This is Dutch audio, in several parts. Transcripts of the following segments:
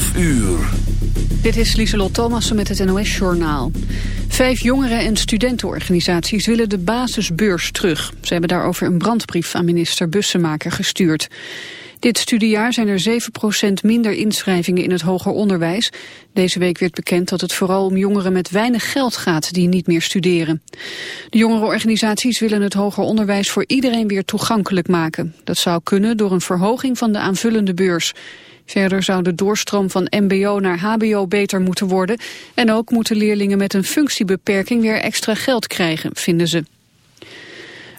12 uur. Dit is Lieselot Thomassen met het NOS-journaal. Vijf jongeren- en studentenorganisaties willen de basisbeurs terug. Ze hebben daarover een brandbrief aan minister Bussemaker gestuurd. Dit studiejaar zijn er 7% minder inschrijvingen in het hoger onderwijs. Deze week werd bekend dat het vooral om jongeren met weinig geld gaat die niet meer studeren. De jongerenorganisaties willen het hoger onderwijs voor iedereen weer toegankelijk maken. Dat zou kunnen door een verhoging van de aanvullende beurs. Verder zou de doorstroom van mbo naar hbo beter moeten worden... en ook moeten leerlingen met een functiebeperking weer extra geld krijgen, vinden ze.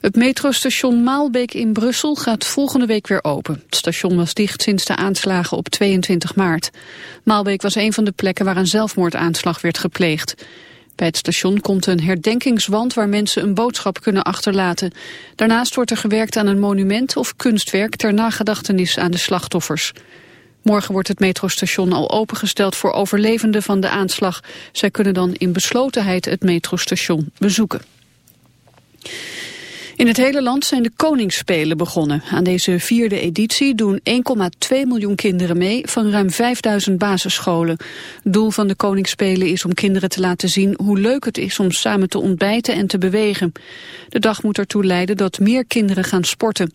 Het metrostation Maalbeek in Brussel gaat volgende week weer open. Het station was dicht sinds de aanslagen op 22 maart. Maalbeek was een van de plekken waar een zelfmoordaanslag werd gepleegd. Bij het station komt een herdenkingswand waar mensen een boodschap kunnen achterlaten. Daarnaast wordt er gewerkt aan een monument of kunstwerk ter nagedachtenis aan de slachtoffers. Morgen wordt het metrostation al opengesteld voor overlevenden van de aanslag. Zij kunnen dan in beslotenheid het metrostation bezoeken. In het hele land zijn de Koningsspelen begonnen. Aan deze vierde editie doen 1,2 miljoen kinderen mee van ruim 5000 basisscholen. Doel van de Koningsspelen is om kinderen te laten zien hoe leuk het is om samen te ontbijten en te bewegen. De dag moet ertoe leiden dat meer kinderen gaan sporten.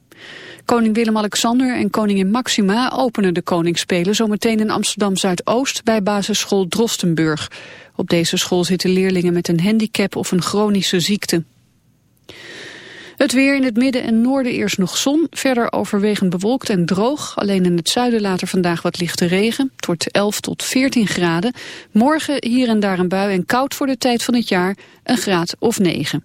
Koning Willem-Alexander en koningin Maxima openen de Koningsspelen zometeen in Amsterdam-Zuidoost bij basisschool Drostenburg. Op deze school zitten leerlingen met een handicap of een chronische ziekte. Het weer in het midden en noorden eerst nog zon. Verder overwegend bewolkt en droog. Alleen in het zuiden later vandaag wat lichte regen. Het wordt 11 tot 14 graden. Morgen hier en daar een bui en koud voor de tijd van het jaar. Een graad of 9.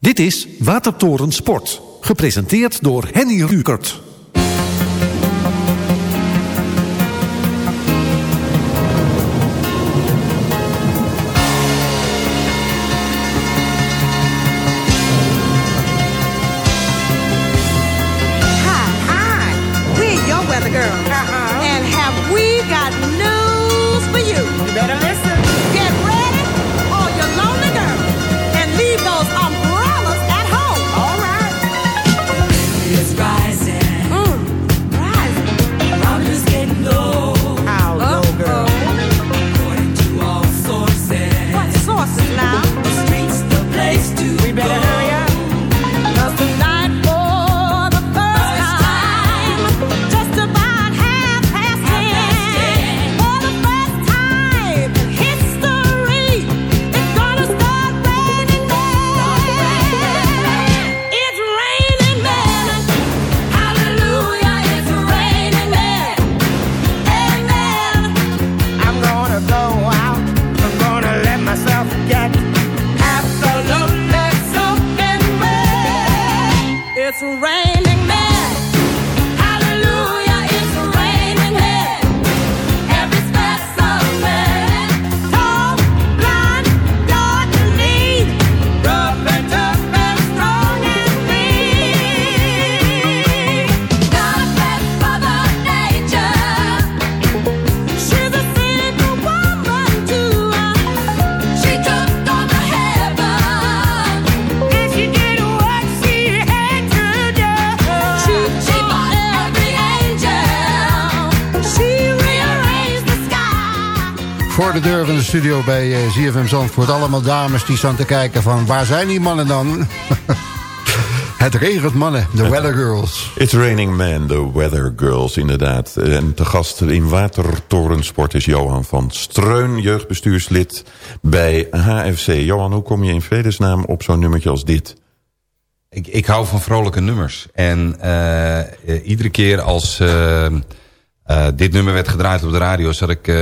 Dit is Watertoren Sport. Gepresenteerd door Henny Rukert. Studio bij uh, ZFM Zandvoort. Allemaal dames die staan te kijken van waar zijn die mannen dan? Het regent mannen, de Weather Girls. It's raining men, de Weather Girls, inderdaad. En te gast in Watertorensport is Johan van Streun, jeugdbestuurslid bij HFC. Johan, hoe kom je in vredesnaam op zo'n nummertje als dit? Ik, ik hou van vrolijke nummers. En uh, iedere keer als uh, dit nummer werd gedraaid op de radio... Zat ik,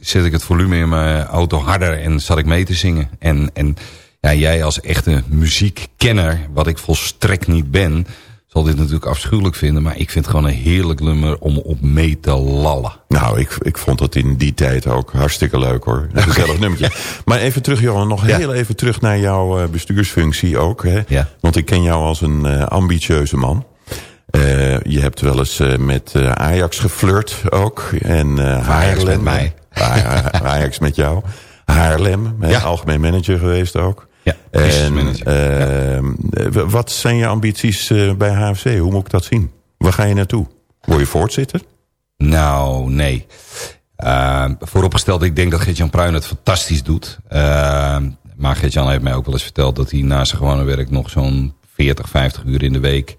zet ik het volume in mijn auto harder en zat ik mee te zingen. En... en ja, jij als echte muziekkenner, wat ik volstrekt niet ben... zal dit natuurlijk afschuwelijk vinden... maar ik vind het gewoon een heerlijk nummer om op mee te lallen. Nou, ik, ik vond het in die tijd ook hartstikke leuk hoor. Een gezellig nummertje. Maar even terug, Johan, nog heel even terug naar jouw uh, bestuursfunctie ook. Hè? Ja. Want ik ken jou als een uh, ambitieuze man. Uh, je hebt wel eens met Ajax geflirt ook. En Ajax met mij. Ajax met jou. Haarlem, ja. algemeen manager geweest ook. Ja, en, uh, Wat zijn je ambities bij HFC? Hoe moet ik dat zien? Waar ga je naartoe? Word je voorzitter? Nou, nee. Vooropgesteld, ik denk dat Gert-Jan Pruin het fantastisch doet. maar Gert-Jan heeft mij ook wel eens verteld... dat hij na zijn gewone werk nog zo'n 40, 50 uur in de week...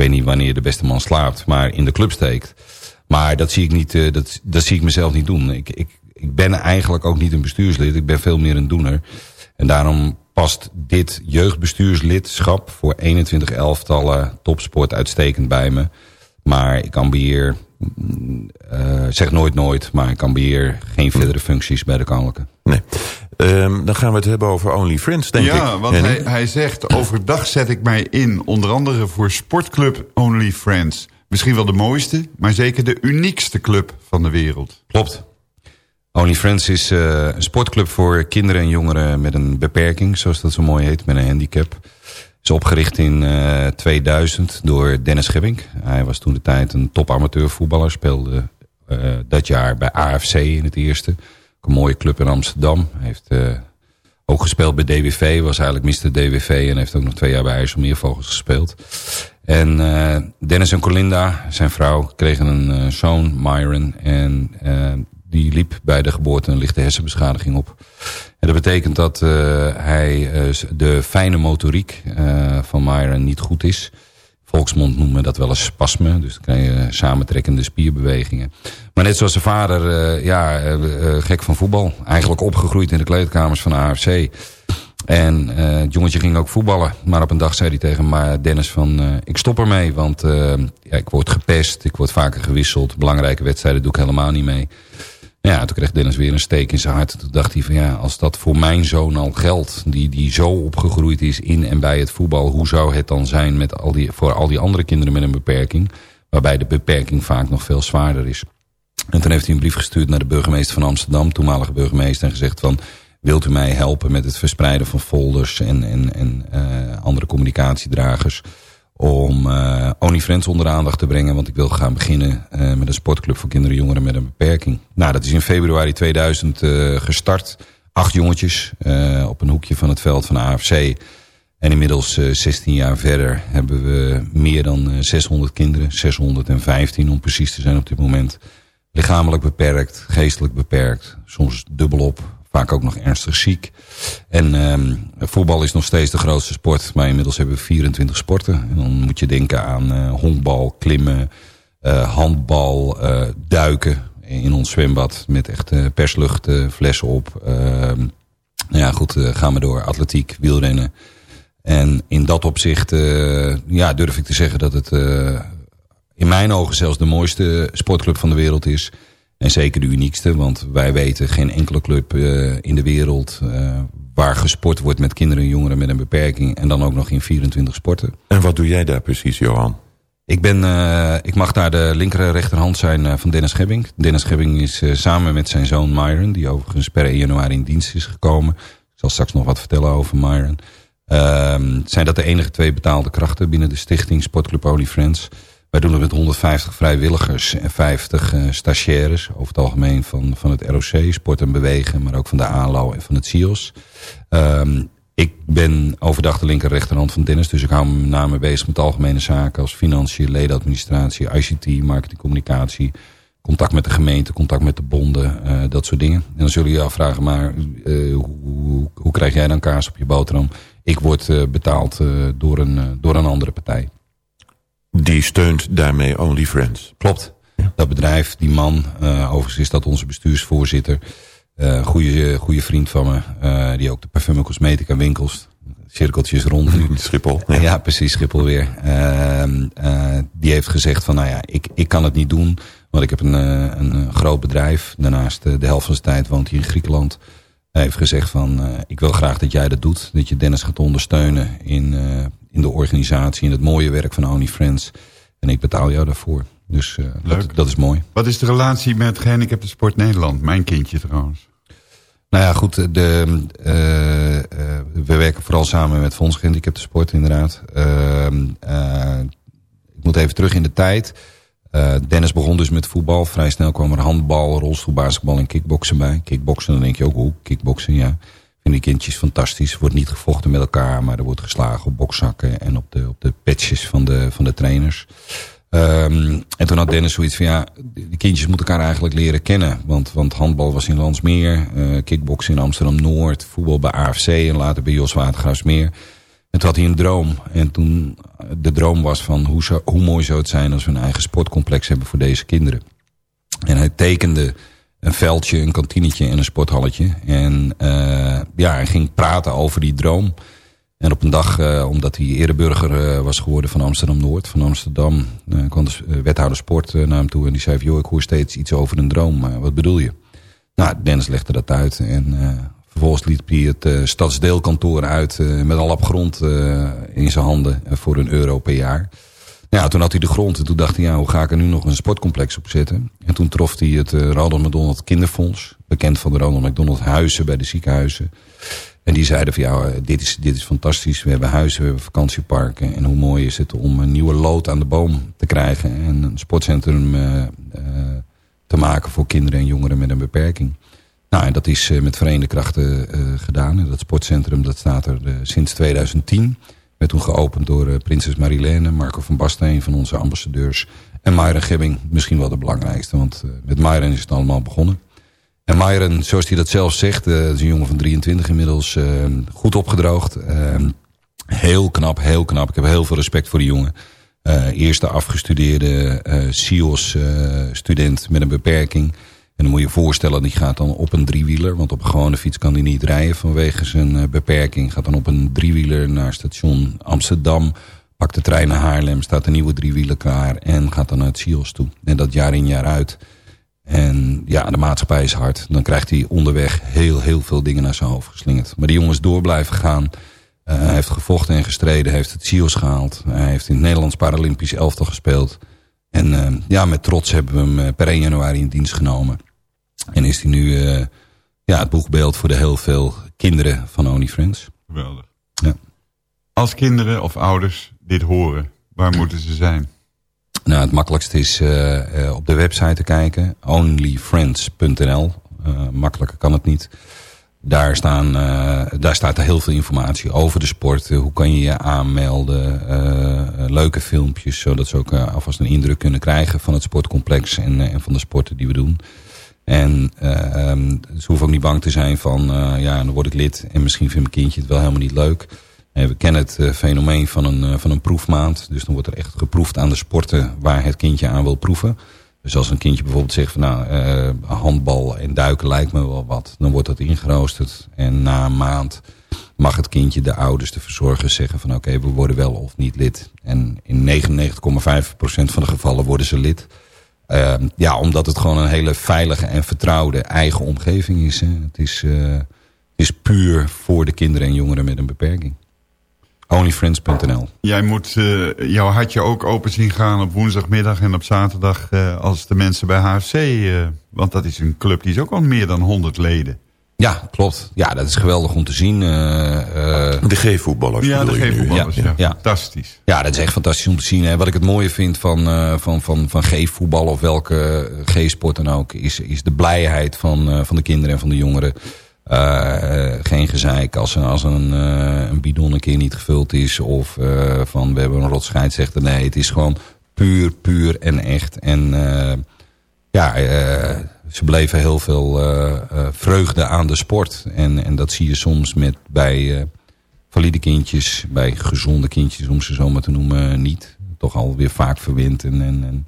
weet niet wanneer de beste man slaapt... maar in de club steekt. Maar dat zie ik, niet, dat, dat zie ik mezelf niet doen. Ik, ik, ik ben eigenlijk ook niet een bestuurslid. Ik ben veel meer een doener. En daarom past dit jeugdbestuurslidschap voor 21 elftallen topsport uitstekend bij me. Maar ik ambieer, uh, zeg nooit nooit, maar ik ambieer geen verdere functies bij de Koninklijke. Nee. Um, dan gaan we het hebben over OnlyFriends, denk ja, ik. Ja, want hij, hij zegt, overdag zet ik mij in, onder andere voor sportclub OnlyFriends. Misschien wel de mooiste, maar zeker de uniekste club van de wereld. Klopt. OnlyFriends is uh, een sportclub voor kinderen en jongeren met een beperking, zoals dat zo mooi heet, met een handicap. Is opgericht in uh, 2000 door Dennis Gebbink. Hij was toen de tijd een top amateurvoetballer, speelde uh, dat jaar bij AFC in het eerste. Een mooie club in Amsterdam. Heeft uh, ook gespeeld bij DWV, was eigenlijk Mr. DWV en heeft ook nog twee jaar bij IJsselmeervogels gespeeld. En Dennis en Colinda, zijn vrouw, kregen een zoon, Myron. En die liep bij de geboorte een lichte hersenbeschadiging op. En dat betekent dat hij de fijne motoriek van Myron niet goed is. Volksmond noemt men dat wel een spasme. Dus dan krijg je samentrekkende spierbewegingen. Maar net zoals zijn vader, ja, gek van voetbal. Eigenlijk opgegroeid in de kleedkamers van de AFC. En het jongetje ging ook voetballen. Maar op een dag zei hij tegen Dennis van... ik stop ermee, want ja, ik word gepest. Ik word vaker gewisseld. Belangrijke wedstrijden doe ik helemaal niet mee. Ja, toen kreeg Dennis weer een steek in zijn hart. Toen dacht hij van ja, als dat voor mijn zoon al geldt... die, die zo opgegroeid is in en bij het voetbal... hoe zou het dan zijn met al die, voor al die andere kinderen met een beperking... waarbij de beperking vaak nog veel zwaarder is. En toen heeft hij een brief gestuurd naar de burgemeester van Amsterdam... toenmalige burgemeester, en gezegd van... wilt u mij helpen met het verspreiden van folders en, en, en uh, andere communicatiedragers om uh, OnlyFriends onder de aandacht te brengen. Want ik wil gaan beginnen uh, met een sportclub voor kinderen en jongeren met een beperking. Nou, dat is in februari 2000 uh, gestart. Acht jongetjes op een hoekje van het veld van de AFC. En inmiddels 16 jaar verder hebben we meer dan 600 kinderen. 615 om precies te zijn op dit moment. Lichamelijk beperkt, geestelijk beperkt. Soms dubbelop, vaak ook nog ernstig ziek. En um, voetbal is nog steeds de grootste sport. Maar inmiddels hebben we 24 sporten. En dan moet je denken aan uh, honkbal, klimmen, uh, handbal, uh, duiken. In ons zwembad met echt perslucht, flessen op. nou ja, goed, gaan we door. Atletiek, wielrennen. En in dat opzicht ja, durf ik te zeggen dat het in mijn ogen zelfs de mooiste sportclub van de wereld is. En zeker de uniekste, want wij weten geen enkele club uh, in de wereld... Uh, waar gesport wordt met kinderen en jongeren met een beperking... en dan ook nog in 24 sporten. En wat doe jij daar precies, Johan? Ik, ben, uh, ik mag daar de linker rechterhand zijn van Dennis Gebbing. Dennis Gebbing is samen met zijn zoon Myron... die overigens per 1 januari in dienst is gekomen. Ik zal straks nog wat vertellen over Myron. Ehm, zijn dat de enige twee betaalde krachten binnen de stichting Sportclub Holy Friends... Wij doen het met 150 vrijwilligers en 50 uh, stagiaires. Over het algemeen van, van het ROC, Sport en Bewegen. Maar ook van de ALO en van het CIOS. Um, ik ben overdag de linker rechterhand van Dennis. Dus ik hou me name bezig met algemene zaken. Als financiën, ledenadministratie, ICT, marketing, communicatie. contact met de gemeente, contact met de bonden, eh, dat soort dingen. En dan zullen jullie afvragen, maar eh, hoe, hoe, krijg jij dan kaas op je boterham? Ik word eh, betaald door, een, door een andere partij. Die steunt daarmee Only Friends. Klopt. Dat bedrijf, die man, overigens is dat onze bestuursvoorzitter... goede, goede vriend van me, die ook de parfum cosmetica winkels cirkeltjes rond nu. Schiphol. Ja, precies, Schiphol weer. Uh, die heeft gezegd van, nou ja, ik, ik kan het niet doen. Want ik heb een, uh, een groot bedrijf. Daarnaast de helft van zijn tijd woont hij in Griekenland. Hij heeft gezegd van, ik wil graag dat jij dat doet. Dat je Dennis gaat ondersteunen in, in de organisatie. In het mooie werk van Only Friends. En ik betaal jou daarvoor. Dus Leuk. Dat, dat, is mooi. Wat is de relatie met Gehandicapten Sport Nederland? Mijn kindje trouwens. Nou ja, goed. De, we werken vooral samen met Fonds Gehandicapten Sport, inderdaad. Uh, ik moet even terug in de tijd. Dennis begon dus met voetbal. Vrij snel kwam er handbal, rolstoelbasketbal en kickboksen bij. Kickboksen, dan denk je ook, hoe? Kickboksen, ja. Vind die kindjes fantastisch. Wordt niet gevochten met elkaar, maar er wordt geslagen op bokzakken en op de, op de patches van de, van de trainers. Um, en toen had Dennis zoiets van, ja, de kindjes moeten elkaar eigenlijk leren kennen. Want, want handbal was in Landsmeer, uh, kickboksen in Amsterdam-Noord, voetbal bij AFC en later bij Jos Watergraafsmeer. En toen had hij een droom. En toen, de droom was van, hoe, zou, hoe mooi zou het zijn als we een eigen sportcomplex hebben voor deze kinderen. En hij tekende een veldje, een kantinetje en een sporthalletje. En uh, ja, hij ging praten over die droom. En op een dag, uh, omdat hij ereburger uh, was geworden van Amsterdam-Noord, van Amsterdam, kwam de wethouder sport naar hem toe en die zei joh, ik hoor steeds iets over een droom, wat bedoel je? Nou, Dennis legde dat uit en vervolgens liet hij het stadsdeelkantoor uit met al op grond in zijn handen voor een euro per jaar. Nou, toen had hij de grond en toen dacht hij, ja, hoe ga ik er nu nog een sportcomplex op zetten? En toen trof hij het Ronald McDonald Kinderfonds, bekend van de Ronald McDonald Huizen bij de ziekenhuizen. En die zeiden van ja, dit is, dit is fantastisch. We hebben huizen, we hebben vakantieparken. En hoe mooi is het om een nieuwe lood aan de boom te krijgen. En een sportcentrum te maken voor kinderen en jongeren met een beperking. Nou, en dat is uh, met verenigde krachten gedaan. En dat sportcentrum dat staat er sinds 2010. Werd toen geopend door prinses Marilene, Marco van Basten, een van onze ambassadeurs. En Myron Gebbing, misschien wel de belangrijkste. Want met Myron is het allemaal begonnen. En Myron, zoals hij dat zelf zegt, uh, is een jongen van 23 inmiddels, goed opgedroogd. Uh, heel knap, heel knap. Ik heb heel veel respect voor die jongen. eerste afgestudeerde SIOS-student met een beperking. En dan moet je voorstellen, die gaat dan op een driewieler. Want op een gewone fiets kan hij niet rijden vanwege zijn beperking. Gaat dan op een driewieler naar station Amsterdam. Pakt de trein naar Haarlem, staat een nieuwe driewieler klaar. En gaat dan naar het SIOS toe. En dat jaar in jaar uit. En ja, de maatschappij is hard. Dan krijgt hij onderweg heel, heel veel dingen naar zijn hoofd geslingerd. Maar die jongens door blijven gaan. Uh, hij heeft gevochten en gestreden. heeft het SIOS gehaald. Hij heeft in het Nederlands Paralympisch elftal gespeeld. En uh, ja, met trots hebben we hem eh, per 1 januari in dienst genomen. En is hij nu uh, ja, het boegbeeld voor de heel veel kinderen van Only Friends. Geweldig. Ja. Als kinderen of ouders dit horen, waar moeten ze zijn? Nou, het makkelijkste is uh, uh, op de website te kijken. Onlyfriends.nl. Uh, makkelijker kan het niet. Daar, staan, daar staat er heel veel informatie over de sport. hoe kan je je aanmelden. leuke filmpjes. Zodat ze ook alvast een indruk kunnen krijgen van het sportcomplex. En, en van de sporten die we doen. En um, ze hoeven ook niet bang te zijn van... ja, dan word ik lid. En misschien vindt mijn kindje het wel helemaal niet leuk we kennen het eh, fenomeen van een, eh, van een proefmaand. Dus dan wordt er echt geproefd aan de sporten waar het kindje aan wil proeven. Dus als een kindje bijvoorbeeld zegt van nou, uh, handbal en duiken lijkt me wel wat. Dan wordt dat ingeroosterd. En na een maand mag het kindje de ouders, de verzorgers zeggen van oké, we worden wel of niet lid. En in 99,5% van de gevallen worden ze lid. Uh, ja, omdat het gewoon een hele veilige en vertrouwde eigen omgeving is. Hè. Het is, het is puur voor de kinderen en jongeren met een beperking. Onlyfriends.nl Jij moet uh, jouw hartje ook open zien gaan op woensdagmiddag en op zaterdag uh, als de mensen bij HFC. Eh, want dat is een club die is ook al meer dan 100 leden. Ja, klopt. Ja, dat is geweldig om te zien. de G-voetballers Ja, de G-voetballers. Ja, ja, Fantastisch. Ja, dat is echt fantastisch om te zien. Hè. Wat ik het mooie vind van, van, van, van G-voetbal of welke G-sport dan ook... Is, is de blijheid van, van de kinderen en van de jongeren... Uh, geen gezeik als, als een, uh, een bidon een keer niet gevuld is. Of uh, van we hebben een rotscheidsrechter. Nee, het is gewoon puur, puur en echt. En ja, eh, ze beleven heel veel eh, eh, vreugde aan de sport. En, en dat zie je soms met, bij eh, valide kindjes, bij gezonde kindjes, om ze zo maar te noemen, niet. Toch alweer vaak verwend en, en, en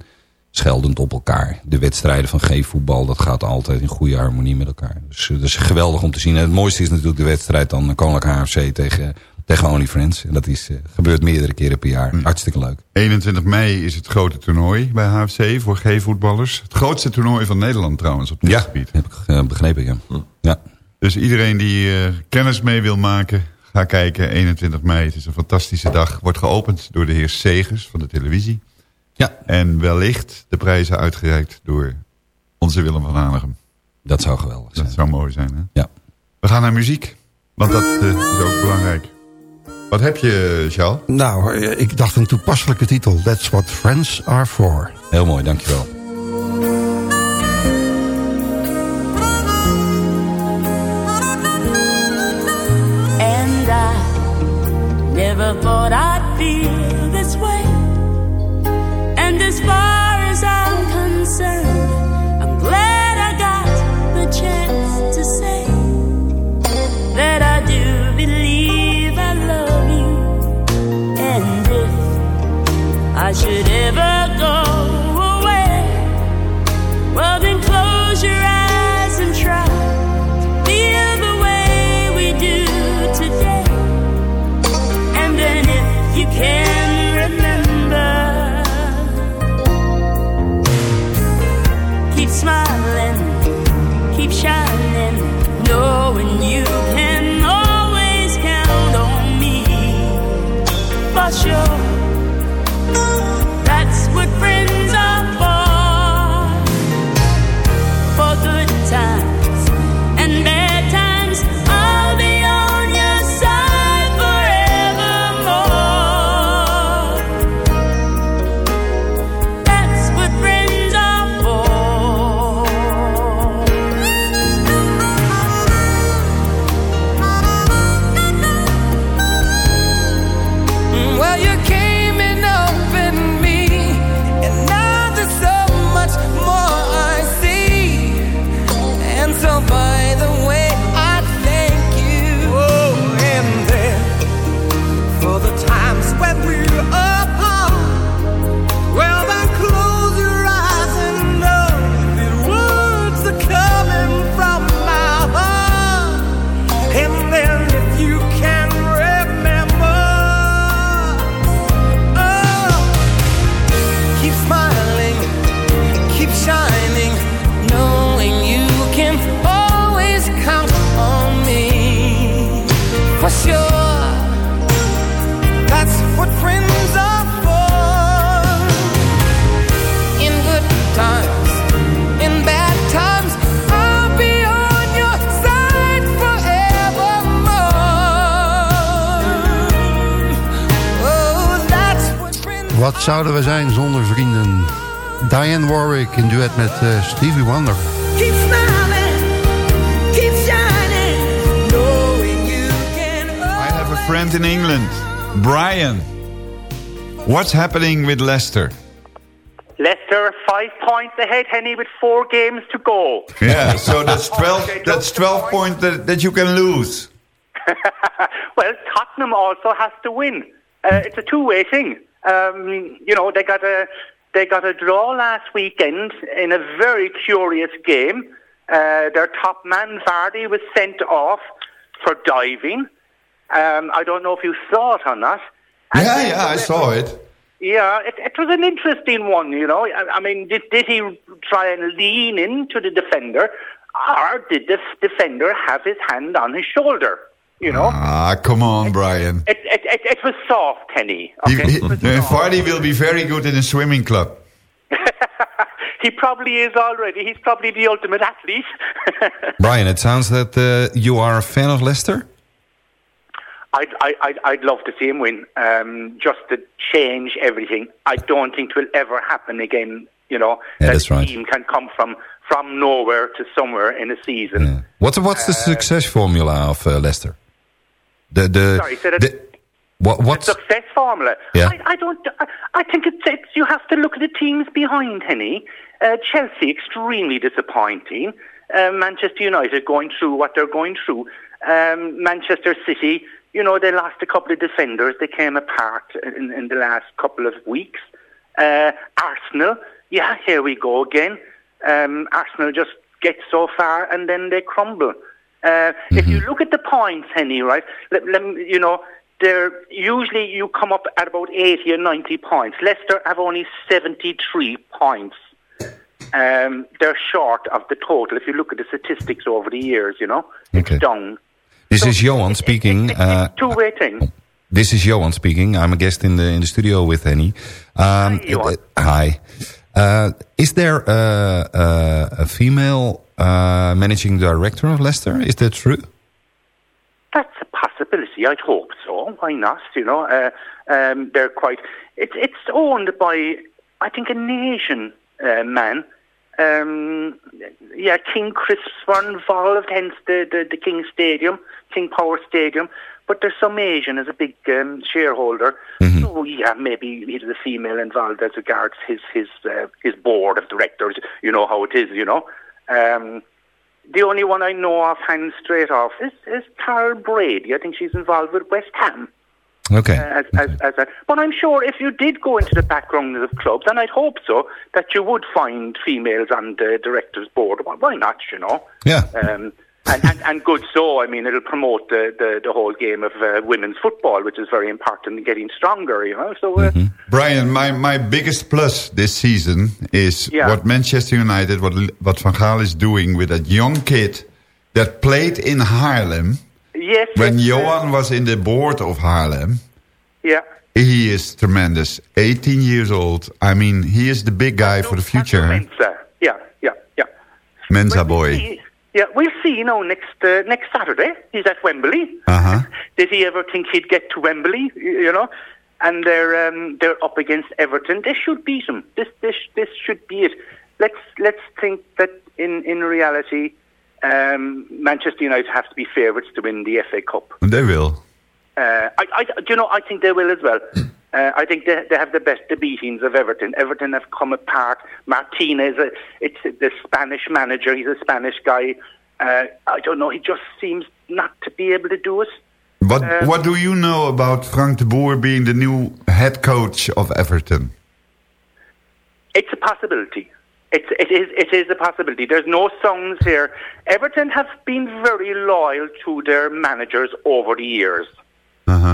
scheldend op elkaar. De wedstrijden van G-voetbal, dat gaat altijd in goede harmonie met elkaar. Dus dat is geweldig om te zien. En het mooiste is natuurlijk de wedstrijd dan Koninklijk HFC tegen, tegen Only Friends. En dat is, eh, gebeurt meerdere keren per jaar. Hartstikke leuk. 21 mei is het grote toernooi bij HFC voor G-voetballers. Het grootste toernooi van Nederland trouwens op dit Ja, gebied. heb ik eh, begrepen, ja. ja. Dus iedereen die eh, kennis mee wil maken, ga kijken. 21 mei, het is een fantastische dag. Wordt geopend door de heer Segers van de televisie. Ja. En wellicht de prijzen uitgereikt door onze Willem van Hanegem. Dat zou geweldig zijn. Dat zou mooi zijn, hè? Ja. We gaan naar muziek, want dat is ook belangrijk. Wat heb je, Charles? Nou, eh, ik dacht een toepasselijke titel. That's what friends are for. Heel mooi, dankjewel. And I never thought I'd feel Should ever Diane Warwick in duet met eh, Stevie Wonder. Keep smiling, keep shining, knowing you can I have a friend in England, Brian. What's happening with Leicester? Leicester five points ahead, Henny, with four games to go. Yeah, so that's 12, that's 12 points that, that you can lose. well, Tottenham also has to win. Uh, it's a two-way thing. Um, you know, they got a they got a draw last weekend in a very curious game. Uh, their top man Vardy was sent off for diving. Um, I don't know if you saw it or not. Yeah, yeah, I saw it. Yeah, it, it was an interesting one, you know. I, I mean, did, did he try and lean into the defender, or did the defender have his hand on his shoulder? You know, Ah, come on, Brian. it, it, it, it was soft, Henny. He, Okay, he, It was uh, soft. Vardy will be very good in a swimming club. He probably is already. He's probably the ultimate athlete. Brian, it sounds that uh, you are a fan of Leicester? I'd, I, I'd, I'd love to see him win, um, just to change everything. I don't think it will ever happen again. You know, Yeah, that that's right. team can come from from nowhere to somewhere in a season. What's, what's the success formula of uh, Leicester? The, the, Sorry, that- the, What, what's success formula. Yeah. I, I don't. I, I think it's, it's. You have to look at the teams behind Henny. Uh, Chelsea extremely disappointing. Uh, Manchester United going through what they're going through. Um, Manchester City. You know they lost a couple of defenders. They came apart in, in the last couple of weeks. Uh, Arsenal. Yeah, here we go again. Um, Arsenal just get so far and then they crumble. Uh, If you look at the points, Henny, right? Let, let you know, they're usually you come up at about eighty or ninety points. Leicester have only seventy-three points. Um, they're short of the total. If you look at the statistics over the years, you know, Okay. it's down. This is Johan speaking. Uh, Two-way thing. this is Johan speaking. I'm a guest in the in the studio with Henny. Um, Johan. uh, hi. Uh, is there a, a, a female uh, managing director of Leicester? Is that true? That's a possibility. I'd hope so. Why not? You know, uh, um, they're quite. It's it's owned by I think an Asian uh, man. Um, yeah, King Crisps were involved, hence the, the the King Stadium, King Power Stadium. But there's some Asian as a big um, shareholder. So yeah, maybe there's a female involved as regards his his uh, his board of directors. You know how it is. You know. Um, the only one I know offhand straight off is, is Carol Brady. I think she's involved with West Ham. Okay. Uh, as, as, as a, but I'm sure if you did go into the background of clubs, and I'd hope so, that you would find females on the director's board. Why- Why not, you know? Yeah. Um, and, and, and good so. I mean, it'll promote the, the, the whole game of uh, women's football, which is very important in getting stronger, you know? So, uh, Brian, my, my biggest plus this season is Yeah. what Manchester United, what, what Van Gaal is doing with that young kid that played in Haarlem. yes. When yes, uh, Johan was in the board of Haarlem, yeah. he is tremendous. 18 years old. I mean, he is the big guy for the future. huh? Mensa. Yeah, yeah, yeah. Mensa Well, we'll boy. Yeah, we'll see. You know, next uh, next Saturday he's at Wembley. Uh-huh. Did he ever think he'd get to Wembley? You know, and they're um, they're up against Everton. They should beat him. This this this should be it. Let's let's think that in in reality, um, Manchester United have to be favourites to win the FA Cup. They will. Uh, I, I, do you know, I think they will as well. Uh, I think they, they have the best beatings of Everton. Everton have come apart. Martinez, uh, it's the Spanish manager. He's a Spanish guy. Uh, I don't know. He just seems not to be able to do it. What, Uh, what do you know about Frank de Boer being the new head coach of Everton? It's a possibility. It's, it is it is a possibility. There's no songs here. Everton have been very loyal to their managers over the years.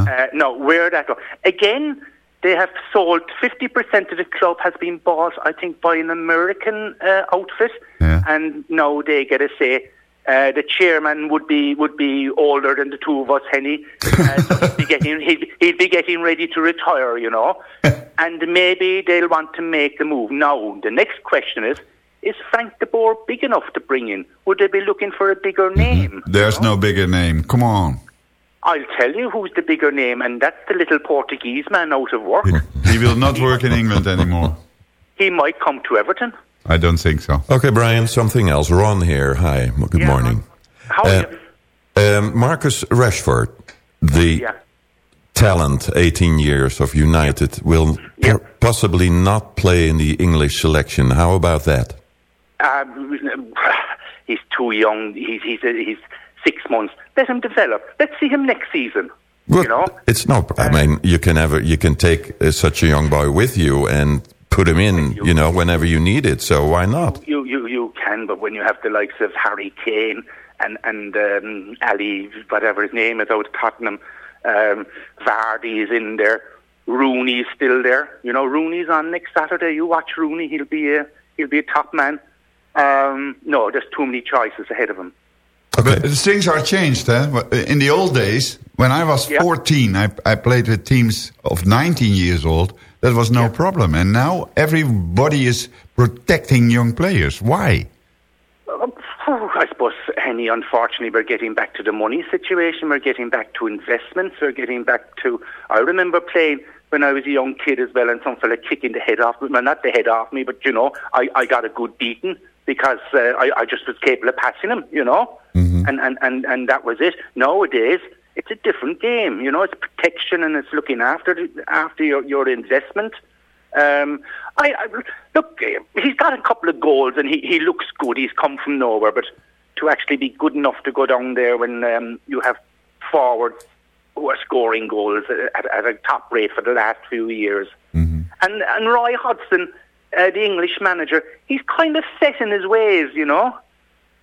Uh, no, where that go? Again, they have sold 50% of the club has been bought, I think, by an American uh, outfit, and now they get a say. Uh, the chairman would be would be older than the two of us, Henny. Uh, so he'd be getting he'd, he'd be getting ready to retire, you know. and maybe they'll want to make the move. Now, the next question is: Is Frank de Boer big enough to bring in? Would they be looking for a bigger name? There's no bigger name. Come on. I'll tell you who's the bigger name, and that's the little Portuguese man out of work. He will not work in England anymore. He might come to Everton. I don't think so. Okay, Brian, something else. Ron here. Hi, m- good morning. How Uh, um, Marcus Rashford, the talent, 18 years of United, will po- possibly not play in the English selection. How about that? Um, he's too young. He's he's he's six months. Let him develop. Let's see him next season. Well, you know, It's no. I mean, you can ever you can take uh, such a young boy with you and put him in, you know, whenever you need it. So why not? you you you can, but when you have the likes of Harry Kane and and um, Ali, whatever his name is, out of Tottenham, um, Vardy is in there. Rooney's still there. You know, Rooney's on next Saturday. You watch Rooney; he'll be a he'll be a top man. Um, no, there's too many choices ahead of him. But things are changed. Eh? In the old days, when I was 14, I, I played with teams of 19 years old. That was no problem. And now everybody is protecting young players. Why? Um, I suppose, Henny, unfortunately, we're getting back to the money situation. We're getting back to investments. We're getting back to. I remember playing when I was a young kid as well, and some fella kicking the head off me. Well, not the head off me, but, you know, I, I got a good beating because uh, I, I just was capable of passing him, you know? And, and, and, and that was it. Nowadays, it's a different game. You know, it's protection and it's looking after after your, your investment. Um, I, I look, he's got a couple of goals and he, he looks good. He's come from nowhere, but to actually be good enough to go down there when um, you have forwards who are scoring goals at, at a top rate for the last few years. And and Roy Hodgson, uh, the English manager, he's kind of set in his ways, you know.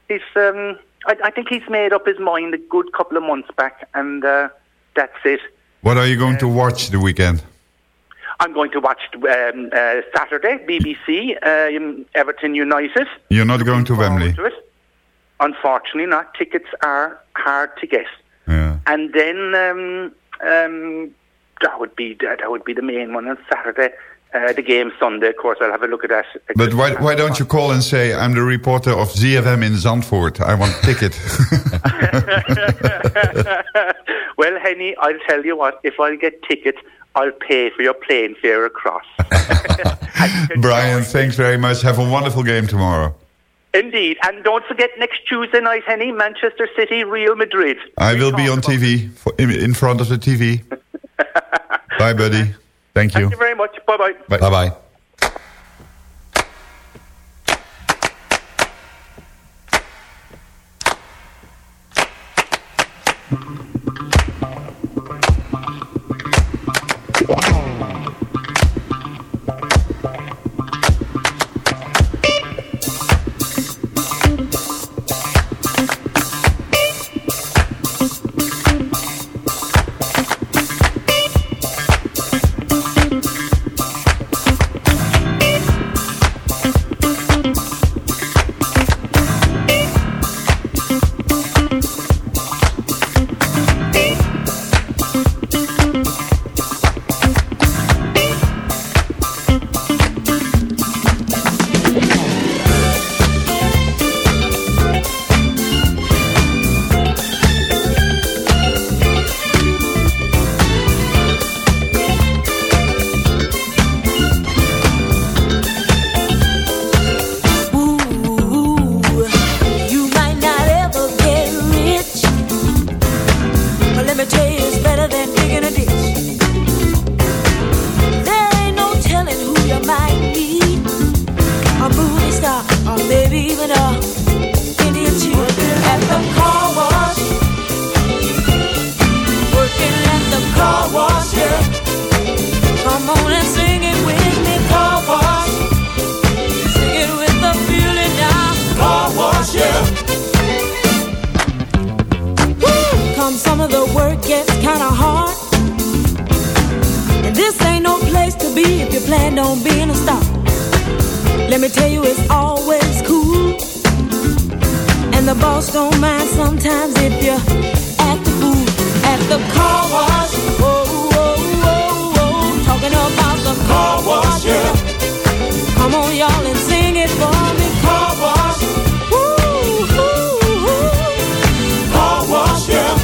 He's um, I, I think he's made up his mind a good couple of months back, and uh, that's it. What are you going to watch the weekend? I'm going to watch um, uh, Saturday, BBC, um, Everton United. You're not going to Wembley. To. Unfortunately not. Tickets are hard to get. Yeah. And then um, um, that would be that would be the main one on Saturday. Uh, the game Sunday, of course, I'll have a look at that. But why, why don't you call and say, I'm the reporter of ZFM in Zandvoort. I want ticket. well, Henny, I'll tell you what. If I get tickets, I'll pay for your plane fare across. Brian, thanks very much. Have a wonderful game tomorrow. Indeed, and don't forget next Tuesday night, Henny, Manchester City, Real Madrid. I will be on TV, in front of the TV. Bye, buddy. Thank you. Thank you very much. Bye bye. Bye. Bye-bye. Car wash. Whoa, whoa, whoa, whoa. Talking about the car wash, yeah. Come on, y'all, and sing it for me. Car wash. Woo. Car wash, yeah.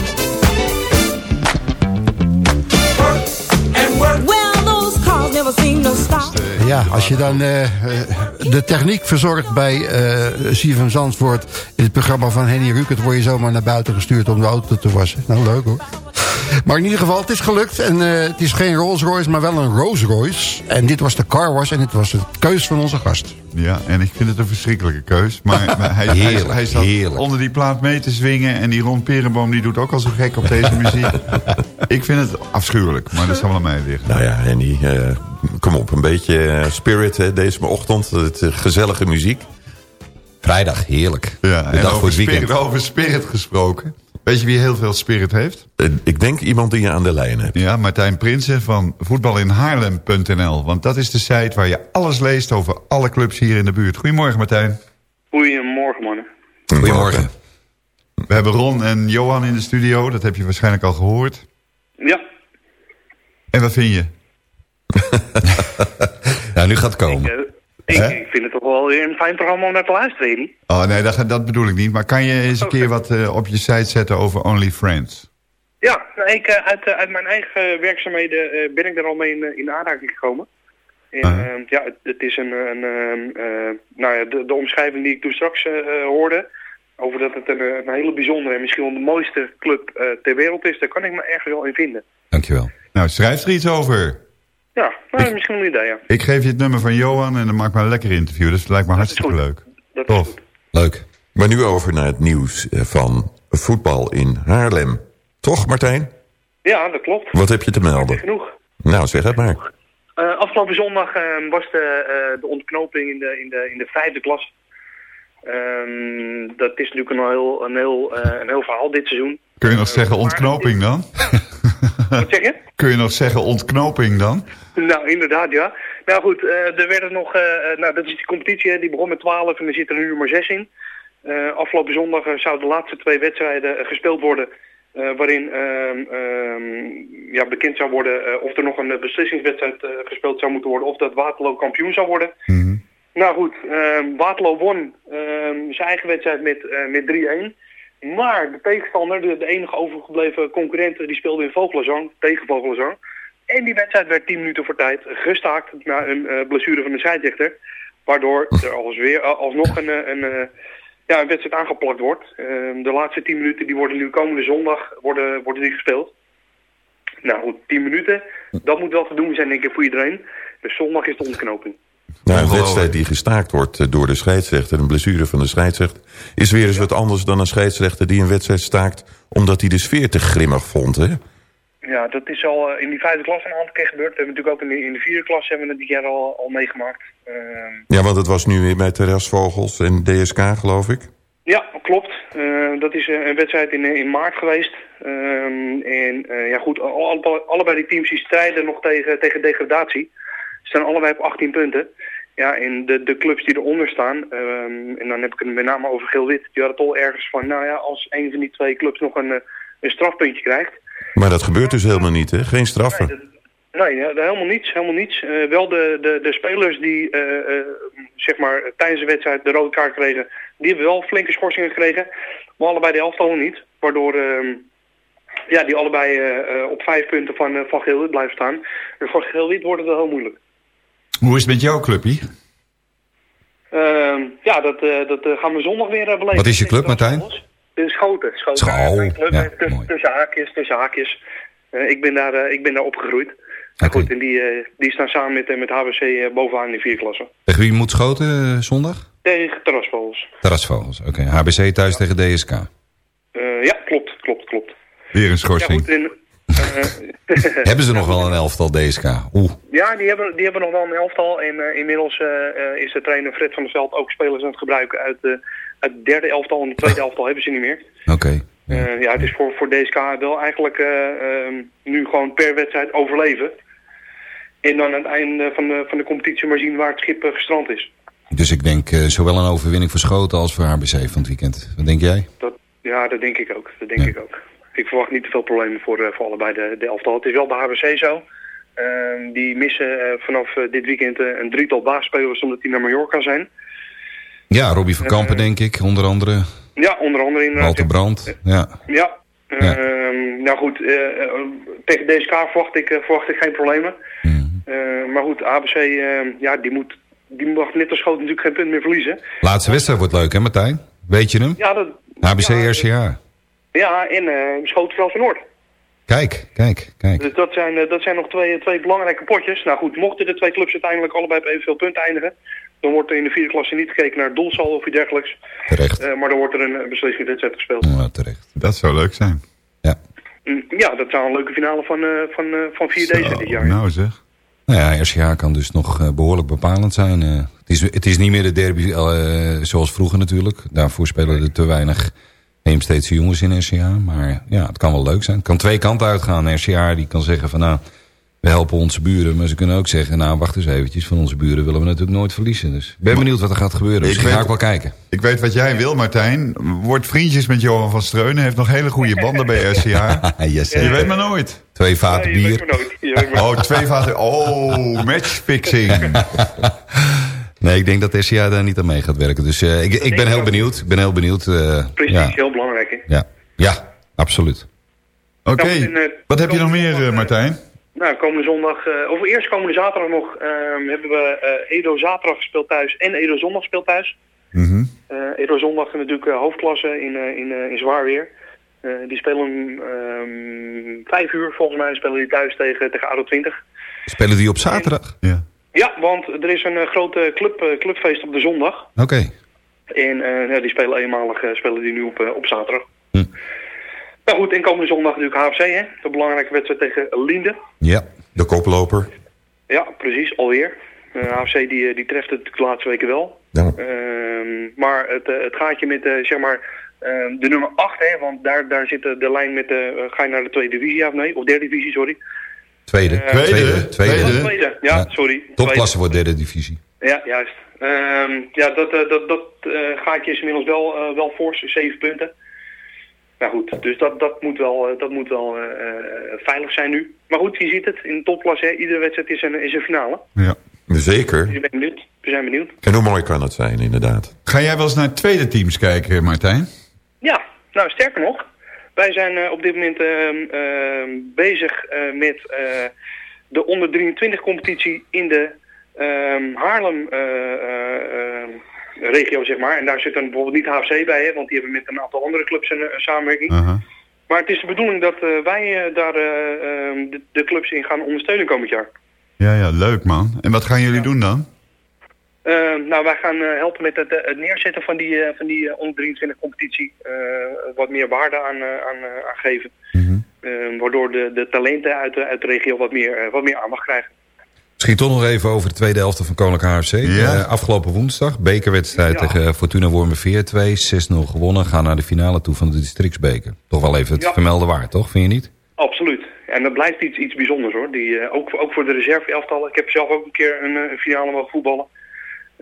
Well, those cars never seem to stop. Ja, als je dan eh, eh, de techniek verzorgt bij eh CFM Zandvoort... in het programma van Henny Rukert... word je zomaar naar buiten gestuurd om de auto te wassen. Nou, leuk hoor. Maar in ieder geval, het is gelukt. En eh, het is geen Rolls Royce, maar wel een Rolls Royce. En dit was de car wash en dit was de keus van onze gast. Ja, en ik vind het een verschrikkelijke keus. Maar, maar hij, hij, Heerlijk, hij zat heerlijk. onder die plaat mee te zwingen. En die Ron Perenboom die doet ook al zo gek op deze muziek. ik vind het afschuwelijk, maar dat zal wel aan mij liggen. Nou ja, Henny, eh, kom op. Een beetje eh, spirit hè, deze ochtend. Het, gezellige muziek. Vrijdag, heerlijk. Ja, de en dag voor het weekend. spirit, over spirit gesproken. Weet je wie heel veel spirit heeft? Eh, ik denk iemand die je aan de lijn hebt. Ja, Martijn Prinsen van voetbalinhaarlem.nl. Want dat is de site waar je alles leest over alle clubs hier in de buurt. Goedemorgen Martijn. Goedemorgen, mannen. Goedemorgen. We hebben Ron en Johan in de studio. Dat heb je waarschijnlijk al gehoord. Ja, En wat vind je? Ja, nu gaat het komen. eh, ik, vind het toch wel een fijn programma om naar te luisteren. Oh nee, dat, dat bedoel ik niet. Maar kan je eens een keer wat eh, op je site zetten over OnlyFriends? Ja, nou, ik, eh, uit, eh, uit mijn eigen werkzaamheden eh, ben ik er al mee in, eh, in aanraking gekomen. En, Ah. eh, ja, het, het is een, een, een, eh, nou ja, de, de omschrijving die ik toen straks eh, eh, hoorde. over dat het een, eh, een hele bijzondere en misschien wel de mooiste club eh, ter wereld is. Daar kan ik me ergens wel in vinden. Dankjewel. Nou, schrijf er iets over. Ja, nou, misschien een idee, ja. Ik geef je het nummer van Johan en dan maak maar een lekker interview. Dus dat lijkt me hartstikke leuk. Dat Tof. Leuk. Maar nu over naar het nieuws eh, van voetbal in Haarlem. Toch, Martijn? Ja, dat klopt. Wat heb je te melden? Genoeg. Nou, zeg het maar. Eh, afgelopen zondag eh, was de, eh, de ontknoping in de, in, de, in de vijfde klas. Ehm, dat is natuurlijk een heel, een, heel, een heel verhaal dit seizoen. Kun je nog zeggen ontknoping dan? Wat zeg je? Kun je nog zeggen ontknoping dan? Nou, inderdaad, ja. Nou goed, eh, er werden nog, eh, eh, nou dat is die competitie, hè, die begon met 12 en er zitten er nu maar 6 in. Afgelopen zondag zouden de laatste twee wedstrijden gespeeld worden, waarin ehm, ehm, ja, bekend zou worden of er nog een beslissingswedstrijd gespeeld zou moeten worden, of dat Waterloo kampioen zou worden. Nou goed, ehm Waterloo won zijn eigen wedstrijd met, met 3-1. Maar de tegenstander, de, de enige overgebleven concurrent, die speelde in Vogelenzang, tegen Vogelenzang. En die wedstrijd werd 10 minuten voor tijd gestaakt na een eh, blessure van de scheidsrechter. Waardoor er alsweer, eh, alsnog een, eh, een, ja, een wedstrijd aangeplakt wordt. Ehm, de laatste 10 minuten die worden nu komende zondag worden, worden die gespeeld. Nou goed, 10 minuten, dat moet wel te doen zijn denk ik voor iedereen. Dus zondag is de ontknoping. Nou, een wedstrijd die gestaakt wordt eh, door de scheidsrechter, een blessure van de scheidsrechter, is weer eens wat anders dan een scheidsrechter die een wedstrijd staakt omdat hij de sfeer te grimmig vond, hè? Ja, dat is al eh, in die vijfde klas een aantal keer gebeurd. We hebben natuurlijk ook in de, in de vierde klas hebben we het dit jaar al, al meegemaakt. Ehm, Ja, want het was nu weer bij Terrasvogels en DSK, geloof ik. Ja, klopt. Eh, dat is een wedstrijd in, in maart geweest. Ehm, en ja goed, al- alle- allebei die teams die strijden nog tegen, tegen degradatie. Ze staan allebei op 18 punten. Ja, en de, de clubs die eronder staan, ehm, en dan heb ik het met name over geel-wit, die hadden toch ergens van, nou ja, als een van die twee clubs nog een, eh, een strafpuntje krijgt, Maar dat gebeurt dus helemaal niet, hè? Geen straffen. Nee, helemaal niets. Helemaal niets. Eh, wel de, de, de spelers die eh, zeg maar, tijdens de wedstrijd de rode kaart kregen, die hebben wel flinke schorsingen gekregen. Maar allebei de elftallen niet. Waardoor ehm, ja, die allebei op vijf punten van, van geel-wit blijven staan. En voor geel-wit wordt het wel heel moeilijk. Hoe is het met jouw clubje? Ehm, ja, dat, eh, dat eh, gaan we zondag weer eh, beleven. Wat is je club, Martijn? Schoten. Schoten. Scho- Mijn club, ja, tussen, tussen haakjes, tussen haakjes. Ik, ben daar, ik ben daar opgegroeid. Maar Goed, en die, die staan samen met, met HBC bovenaan in de vier klassen. Tegen wie moet schoten zondag? Tegen Terrasvogels. Terrasvogels, oké. HBC thuis tegen DSK. Ja, klopt, klopt, klopt. Weer een Ja, schorsing. goed, en, Hebben ze nog wel een elftal DSK? Oeh. ja, die hebben, die hebben nog wel een elftal. En eh, inmiddels eh, eh, is de trainer Fred van der Veld ook spelers aan het gebruiken uit, de uit het derde elftal. En de tweede elftal hebben ze niet meer. Oké. Ja, het is voor, voor DSK wel eigenlijk eh, ehm, nu gewoon per wedstrijd overleven. En dan aan het einde van de, van de competitie maar zien waar het schip gestrand is. Dus ik denk zowel een overwinning voor Schoten als voor HBC van het weekend. Wat denk jij? Dat, ja, dat denk ik ook. Dat denk ik ook. Ik verwacht niet te veel problemen voor, eh, voor allebei de, de elftal. Het is wel bij HBC zo. Ehm, die missen eh, vanaf eh, dit weekend een drietal baasspelers omdat die naar Mallorca zijn. Ja, Robbie van Kampen denk ik, onder andere. Ja, onder andere inderdaad. Walter Brandt. Ja. Ja. Ja. Ehm, nou goed, tegen DSK verwacht ik, verwacht ik geen problemen. Eh, maar goed, ABC, eh, ja, die moet, die mag net als schoot natuurlijk geen punt meer verliezen. Laatste wedstrijd wordt leuk hè Martijn? Weet je hem? Ja, dat, HBC RCA. Ja en uh, Schotenveld van Noord. Kijk, kijk, kijk. Dus dat zijn, eh, dat zijn nog twee, twee belangrijke potjes. Nou goed, mochten de twee clubs uiteindelijk allebei op evenveel punten eindigen, dan wordt er in de vierde klasse niet gekeken naar doelsaldo of iets dergelijks. Terecht. Eh, maar dan wordt er een eh, beslissingswedstrijd gespeeld. Ja, terecht. Dat zou leuk zijn. Mm, Ja, dat zou een leuke finale van, eh van, eh van 4D zijn dit jaar. Nou zeg. Nou ja, RCA kan dus nog eh, behoorlijk bepalend zijn. eh. het, is, het is niet meer de derby eh, zoals vroeger natuurlijk. Daarvoor spelen er te weinig Heemsteedse jongens in RCA. Maar ja, het kan wel leuk zijn. Het kan twee kanten uitgaan. RCA die kan zeggen van nou, we helpen onze buren. Maar ze kunnen ook zeggen, nou wacht eens eventjes. Van onze buren willen we natuurlijk nooit verliezen. Dus ik ben benieuwd wat er gaat gebeuren. Dus Ik ga weet- ik wel kijken. Ik weet wat jij wil, Martijn. Word vriendjes met Johan van Streunen. Heeft nog hele goede banden bij RCA. yes, Je weet maar nooit. Twee vaten bier. Oh, twee vaten. Oh, matchfixing. Nee, ik denk dat RCA daar niet aan mee gaat werken. Dus eh, ik, ik ben heel benieuwd. Ik ben heel benieuwd. eh, Prestige ja, is heel belangrijk, hè? ja, ja, absoluut. Oké, eh, wat heb je nog meer, eh, Martijn? Nou, komende zondag, eh, of eerst komende zaterdag nog, ehm, hebben we eh, Edo zaterdag speelt thuis en Edo zondag speelt thuis. Mhm. Eh iedere zondag natuurlijk eh, hoofdklasse in, eh, in, eh, in zwaar weer. Eh, die spelen ehm vijf uur volgens mij spelen die thuis tegen, tegen ADO 20. Spelen die op zaterdag? Ja, want er is een uh, grote club, eh, clubfeest op de zondag. Oké. En eh, ja, die spelen eenmalig eh, spelen die nu op, eh, op zaterdag. Nou goed, en komende zondag natuurlijk HFC, hè? De belangrijke wedstrijd tegen Linde. Ja. De koploper. Ja, precies, alweer. Eh HFC die, eh, die treft het de laatste weken wel. Ja. Ehm, maar het, eh, het gaatje met eh, zeg maar, ehm, de nummer 8, hè, want daar, daar zit de, lijn met de, eh, ga je naar de tweede divisie ja of nee? Of derde divisie, sorry. Tweede. Eh, Tweede. Tweede. Tweede. Ja, sorry. Topklasse wordt derde divisie. Ja, juist. Ehm, ja, dat, eh, dat, dat eh, gaatje is inmiddels wel, wel fors, zeven punten. Nou goed, dus dat, dat moet wel, dat moet wel eh, eh, veilig zijn nu. Maar goed, je ziet het, in de topklasse, hè, iedere wedstrijd is een, is een finale. Zeker. Dus we zijn benieuwd. We zijn benieuwd. En hoe mooi kan het zijn, inderdaad. Ga jij wel eens naar tweede teams kijken, Martijn? Ja, nou sterker nog, wij zijn eh, op dit moment ehm, ehm, bezig eh, met eh, de onder 23 competitie in de ehm, Haarlem regio, zeg maar. En daar zit dan bijvoorbeeld niet HFC bij, hè, want die hebben met een aantal andere clubs een, een samenwerking. Maar het is de bedoeling dat wij daar de, de clubs in gaan ondersteunen komend jaar. Ja, ja, leuk man. En wat gaan jullie doen dan? Eh, nou, wij gaan eh, helpen met het, eh, het neerzetten van die, eh, van die onder 23 competitie. eh, wat meer waarde aan, eh, aan, eh, aan geven. Eh, waardoor de, de talenten uit de, uit de regio wat meer, wat meer aandacht krijgen. Misschien toch nog even over de tweede helft van Koninklijke HFC. Eh, afgelopen woensdag, bekerwedstrijd tegen Fortuna Wormerveer 2, 6-0 gewonnen. Gaan naar de finale toe van de districtsbeker. Toch wel even het Ja. vermelden waard, toch? Vind je niet? Absoluut. En dat blijft iets, iets bijzonders hoor. Die, eh, ook, ook voor de reserve elftallen. Ik heb zelf ook een keer een, eh, een finale mogen voetballen.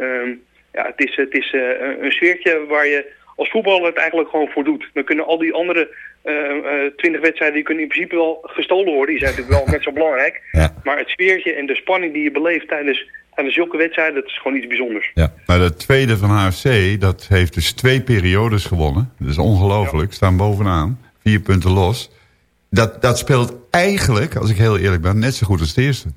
Ehm, ja, het is, het is eh, een- sfeertje waar je als voetballer het eigenlijk gewoon voor doet. Dan kunnen al die andere twintig wedstrijden die kunnen in principe wel gestolen worden. Die zijn natuurlijk wel net zo belangrijk. Maar het sfeertje en de spanning die je beleeft tijdens, tijdens zulke wedstrijden, dat is gewoon iets bijzonders. Maar de tweede van HFC, dat heeft dus twee periodes gewonnen. Dat is ongelooflijk, staan bovenaan. Vier punten los. Dat, dat speelt eigenlijk, als ik heel eerlijk ben, net zo goed als de eerste.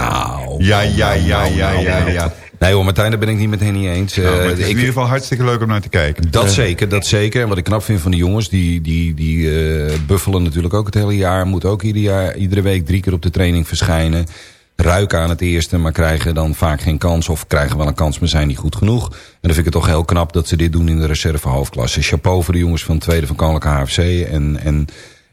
Nou, Ja, ja, ja, ja, ja, ja. Nee hoor, Martijn, daar ben ik niet met Henny eens. Nou, Eh, het is in ieder geval hartstikke leuk om naar te kijken. Dat zeker, dat zeker. En wat ik knap vind van de jongens, die, die, die eh, buffelen natuurlijk ook het hele jaar. Moeten ook ieder jaar, iedere week drie keer op de training verschijnen. Ruiken aan het eerste, maar krijgen dan vaak geen kans. Of krijgen wel een kans, maar zijn niet goed genoeg. En dan vind ik het toch heel knap dat ze dit doen in de reserve hoofdklasse. Chapeau voor de jongens van tweede van Koninklijke HFC. En, en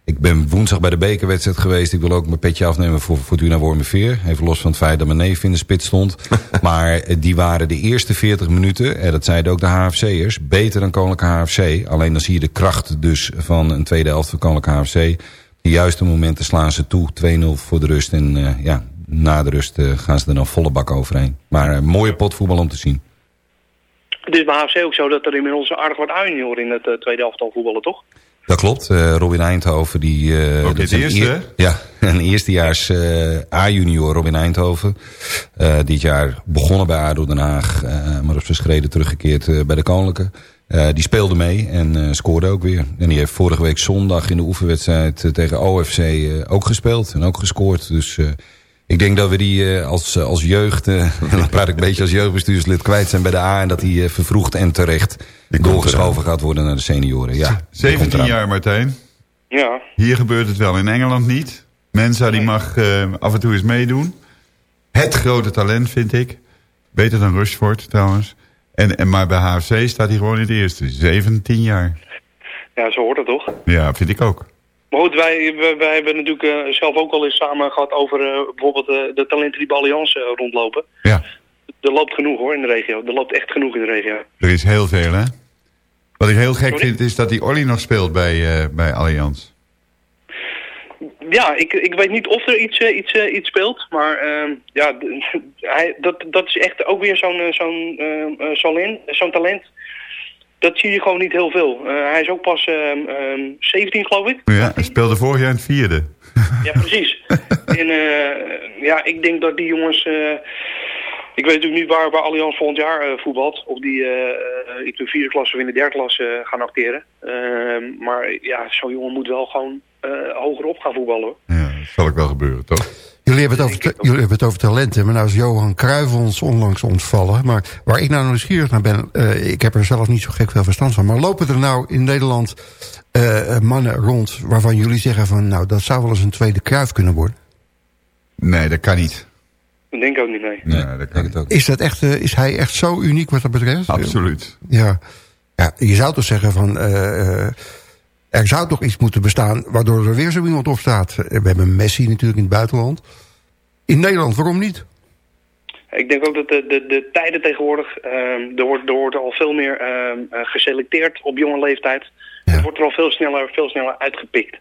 ik ben woensdag bij de bekerwedstrijd geweest. Ik wil ook mijn petje afnemen voor Fortuna Wormerveer. Even los van het feit dat mijn neef in de spits stond. maar eh, die waren de eerste 40 minuten, en dat zeiden ook de HFC'ers... beter dan Koninklijke HFC. Alleen dan zie je de kracht dus van een tweede helft van Koninklijke HFC. De juiste momenten slaan ze toe. 2-0 voor de rust. En eh, ja, na de rust eh, gaan ze er dan volle bak overheen. Maar een mooie potvoetbal om te zien. Het is bij HFC ook zo dat er inmiddels aardig wat A-junioren in het eh, tweede elftal voetballen, toch? Dat klopt. Eh, Robin Eindhoven, die... is het een eerste, eer- hè? Ja, een eerstejaars eh A-junior Robin Eindhoven. Dit jaar begonnen bij ADO Den Haag, maar op zijn schreden teruggekeerd bij de Koninklijke. Die speelde mee en scoorde ook weer. En die heeft vorige week zondag in de oefenwedstrijd tegen OFC ook gespeeld en ook gescoord. Dus ik denk dat we die eh, als, als jeugd, eh, en dan praat ik een beetje als jeugdbestuurslid, kwijt zijn bij de A. En dat die eh, vervroegd en terecht doorgeschoven gaat worden naar de senioren. Ja, die komt 17 eraan. jaar, Martijn. Ja. Hier gebeurt het wel, in Engeland niet. Mensa die mag eh, af en toe eens meedoen. Het grote talent, vind ik. Beter dan Rushford, trouwens. En, en, maar bij HFC staat hij gewoon in het eerste. 17 jaar. Ja, zo hoort het toch? Ja, vind ik ook. Maar goed, wij, wij, wij hebben natuurlijk eh, zelf ook al eens samen gehad over eh, bijvoorbeeld eh, de talenten die bij Allianz rondlopen. Ja. Er loopt genoeg hoor in de regio. Er loopt echt genoeg in de regio. Er is heel veel, hè? Wat ik heel gek vind, is dat die Olly nog speelt bij, bij Allianz. Ja, ik, ik weet niet of er iets, iets, iets speelt, maar ehm, ja, hij, dat, dat is echt ook weer zo'n zo'n eh, eh, zo'n zo'n talent. Dat zie je gewoon niet heel veel. Eh, hij is ook pas ehm, ehm, 17 geloof ik. Ja, hij speelde vorig jaar in het vierde. Ja, precies. en eh, ja, ik denk dat die jongens... eh, ik weet natuurlijk niet waar, waar Allianz volgend jaar eh, voetbalt. Of die in de vierde klas of in de derde klas eh, gaan acteren. Ehm, maar ja, zo'n jongen moet wel gewoon hoger op gaan voetballen. hoor. zal ik wel gebeuren, toch? Jullie hebben, het over, jullie hebben het over talenten, maar nou is Johan Cruijff ons onlangs ontvallen. Maar waar ik nou nieuwsgierig naar ben, eh, ik heb er zelf niet zo gek veel verstand van. Maar lopen er nou in Nederland eh, mannen rond waarvan jullie zeggen van... nou, dat zou wel eens een tweede Cruijff kunnen worden? Nee, dat kan niet. Dat denk ik ook niet, nee. Nee, dat kan niet. Is, dat echt, eh, is hij echt zo uniek wat dat betreft? Absoluut. Ja. ja je zou toch zeggen van... er zou toch iets moeten bestaan waardoor er weer zo iemand opstaat. We hebben Messi natuurlijk in het buitenland. In Nederland, waarom niet? Ik denk ook dat de, de, de tijden tegenwoordig, ehm, er, wordt, er wordt al veel meer ehm, eh, geselecteerd op jonge leeftijd. Het wordt er al veel sneller, veel sneller uitgepikt.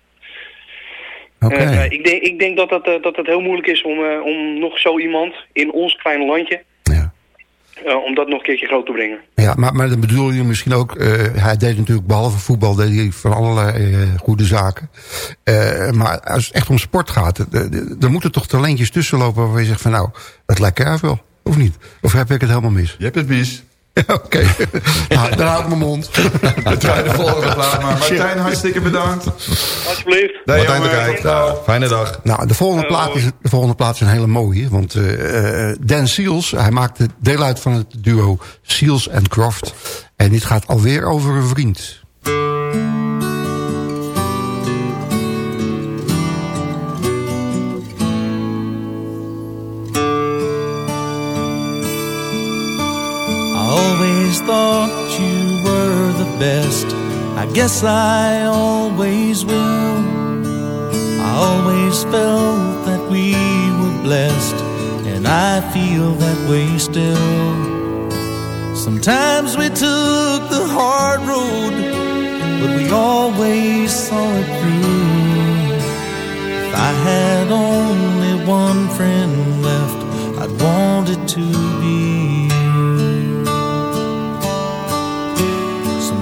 Eh, eh, ik, denk, ik denk dat, dat, dat het heel moeilijk is om, om nog zo iemand in ons kleine landje, eh, om dat nog een keertje groot te brengen. Ja, maar, maar dan bedoel je misschien ook... eh, hij deed natuurlijk behalve voetbal deed hij van allerlei eh, goede zaken. Eh, maar als het echt om sport gaat... er moeten toch talentjes tussen lopen waarvan je zegt van... nou, dat lijkt Cruijff wel, of niet? Of heb ik het helemaal mis? Je hebt het mis. Oké, nou, dan hou ik mijn mond. Dan ga je de volgende plaat maar. Martijn, hartstikke bedankt. Alsjeblieft. Nee, Martijn de. Fijne dag. Nou, de volgende, plaat is, de volgende plaat is een hele mooie. Want eh, eh, Dan Seals, hij maakte deel uit van het duo Seals and Croft. En dit gaat alweer over een vriend. Always thought you were the best. I guess I always will. I always felt that we were blessed, and I feel that way still. Sometimes we took the hard road, but we always saw it through. If I had only one friend left, I'd want it to be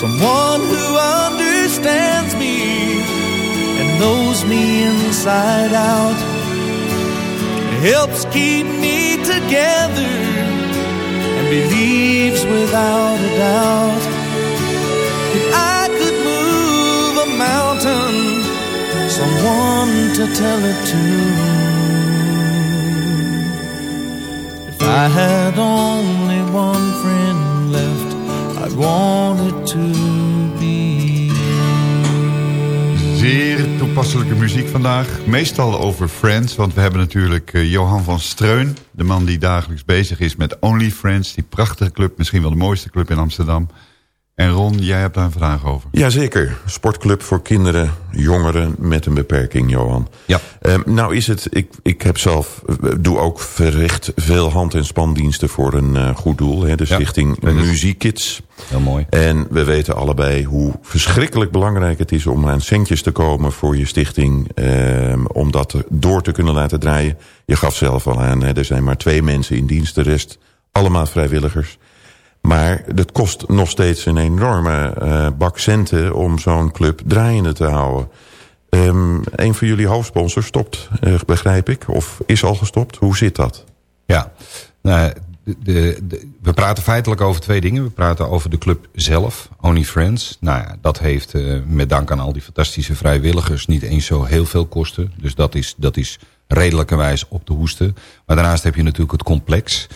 Someone who understands me and knows me inside out. Helps keep me together and believes without a doubt. If I could move a mountain, someone to tell it to. If I had only one friend I'd want it to be Zeer toepasselijke muziek vandaag. Meestal over Friends, want we hebben natuurlijk eh, Johan van Streun. De man die dagelijks bezig is met Only Friends. Die prachtige club, misschien wel de mooiste club in Amsterdam. En Ron, jij hebt daar een vraag over. Jazeker, sportclub voor kinderen, jongeren met een beperking, Johan. Ja. nou is het, ik, ik heb zelf, eh, doe ook verricht veel hand- en spandiensten voor een eh, goed doel. Hè, de stichting Muziekkids. Heel mooi. En we weten allebei hoe verschrikkelijk belangrijk het is om aan centjes te komen voor je stichting. Eh, om dat door te kunnen laten draaien. Je gaf zelf al aan, hè, er zijn maar twee mensen in dienst, de rest allemaal vrijwilligers. Maar het kost nog steeds een enorme eh, bak centen om zo'n club draaiende te houden. Ehm, een van jullie hoofdsponsors stopt, eh, begrijp ik, of is al gestopt. Hoe zit dat? Ja, nou, de, de- we praten feitelijk over twee dingen. We praten over de club zelf, Only Friends. Nou ja, dat heeft eh, met dank aan al die fantastische vrijwilligers niet eens zo heel veel kosten. Dus dat is, dat is redelijkerwijs op de hoesten. Maar daarnaast heb je natuurlijk het complex.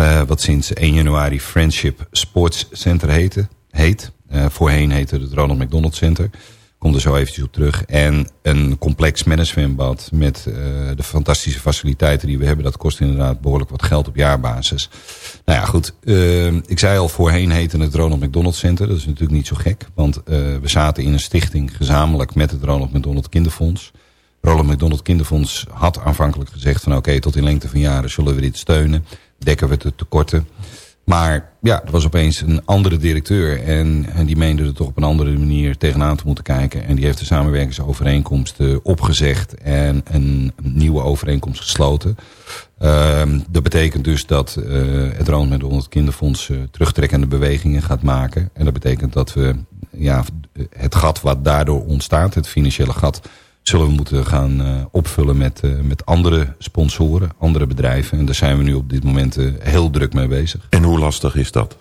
Eh, wat sinds 1 januari Friendship Sports Center heette, heet. Eh, voorheen heette het Ronald McDonald Center. Kom er zo eventjes op terug. En een complex mannenzwembad met eh, de fantastische faciliteiten die we hebben. Dat kost inderdaad behoorlijk wat geld op jaarbasis. Nou ja, goed. ik zei al, voorheen heette het Ronald McDonald Center. Dat is natuurlijk niet zo gek. Want we zaten in een stichting gezamenlijk met het Ronald McDonald Kinderfonds. Ronald McDonald Kinderfonds had aanvankelijk gezegd van... oké, tot in lengte van jaren zullen we dit steunen. Dekken we de tekorten. maar ja, er was opeens een andere directeur. En, en die meende er toch op een andere manier tegenaan te moeten kijken. En die heeft de samenwerkingsovereenkomst uh, opgezegd. En een nieuwe overeenkomst gesloten. Ehm, dat betekent dus dat uh, het Round met 100 Kinderfonds uh, terugtrekkende bewegingen gaat maken. En dat betekent dat we ja, het gat wat daardoor ontstaat, het financiële gat, zullen we moeten gaan uh, opvullen met, uh, met andere sponsoren, andere bedrijven. En daar zijn we nu op dit moment uh, heel druk mee bezig. En hoe lastig is dat?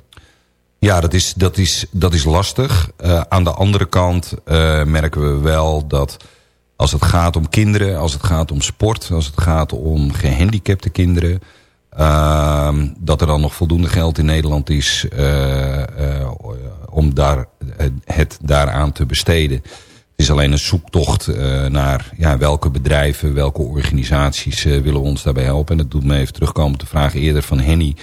Ja, dat is, dat is, dat is lastig. aan de andere kant merken we wel dat als het gaat om kinderen, als het gaat om sport... als het gaat om gehandicapte kinderen... Uh, dat er dan nog voldoende geld in Nederland is om daar, het daaraan te besteden. Is alleen een zoektocht naar ja, welke bedrijven, welke organisaties willen ons daarbij helpen. En dat doet me even terugkomen op de vraag eerder van Henny.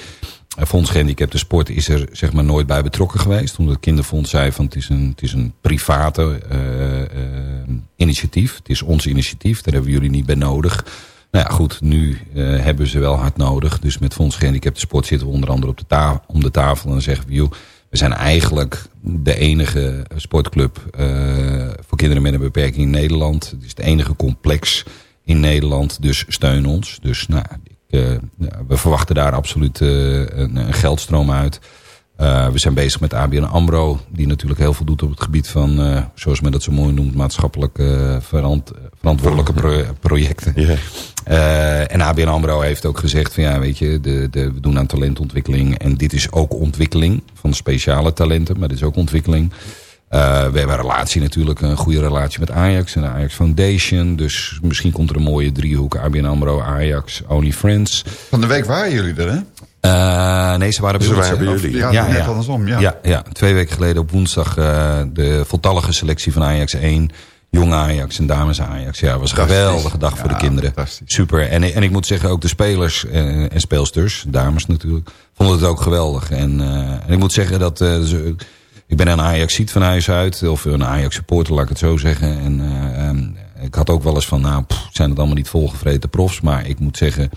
Fonds Gehandicapte Sport is er zeg maar nooit bij betrokken geweest. Omdat het kinderfonds zei van het is een, het is een private initiatief. Het is ons initiatief, daar hebben jullie niet bij nodig. Nou ja, goed, nu uh, hebben ze wel hard nodig. Dus met Fonds Gehandicapte Sport zitten we onder andere op de om de tafel. En dan zeggen we, we zijn eigenlijk de enige sportclub uh, voor kinderen met een beperking in Nederland. Het is het enige complex in Nederland, dus steun ons. Dus nou, ik, uh, we verwachten daar absoluut een, een, geldstroom uit. Uh, we zijn bezig met ABN AMRO, die natuurlijk heel veel doet op het gebied van, uh, zoals men dat zo mooi noemt, maatschappelijk uh, verant verantwoordelijke pro projecten. Yeah. en ABN AMRO heeft ook gezegd van ja, weet je, de, de, we doen aan talentontwikkeling. En dit is ook ontwikkeling van speciale talenten, maar dit is ook ontwikkeling. we hebben een relatie natuurlijk, een goede relatie met Ajax en de Ajax Foundation. Dus misschien komt er een mooie driehoek ABN AMRO, Ajax, Only Friends. Van de week waren jullie er hè? Uh, nee, ze waren bij, ze ons, waren bij jullie. Ja, ja, net andersom, ja. ja. Ja, twee weken geleden op woensdag uh, de voltallige selectie van Ajax 1. Jong Ajax en dames Ajax. Ja, was een geweldige dag voor de kinderen. Super. En, en ik moet zeggen, ook de spelers en, en speelsters, dames natuurlijk, vonden het ook geweldig. En, uh, en ik moet zeggen dat... Ik ben een Ajax-ziet van huis uit. Of een Ajax-supporter, laat ik het zo zeggen. En um, ik had ook wel eens van, nou, pff, zijn het allemaal niet volgevreten profs. Maar ik moet zeggen,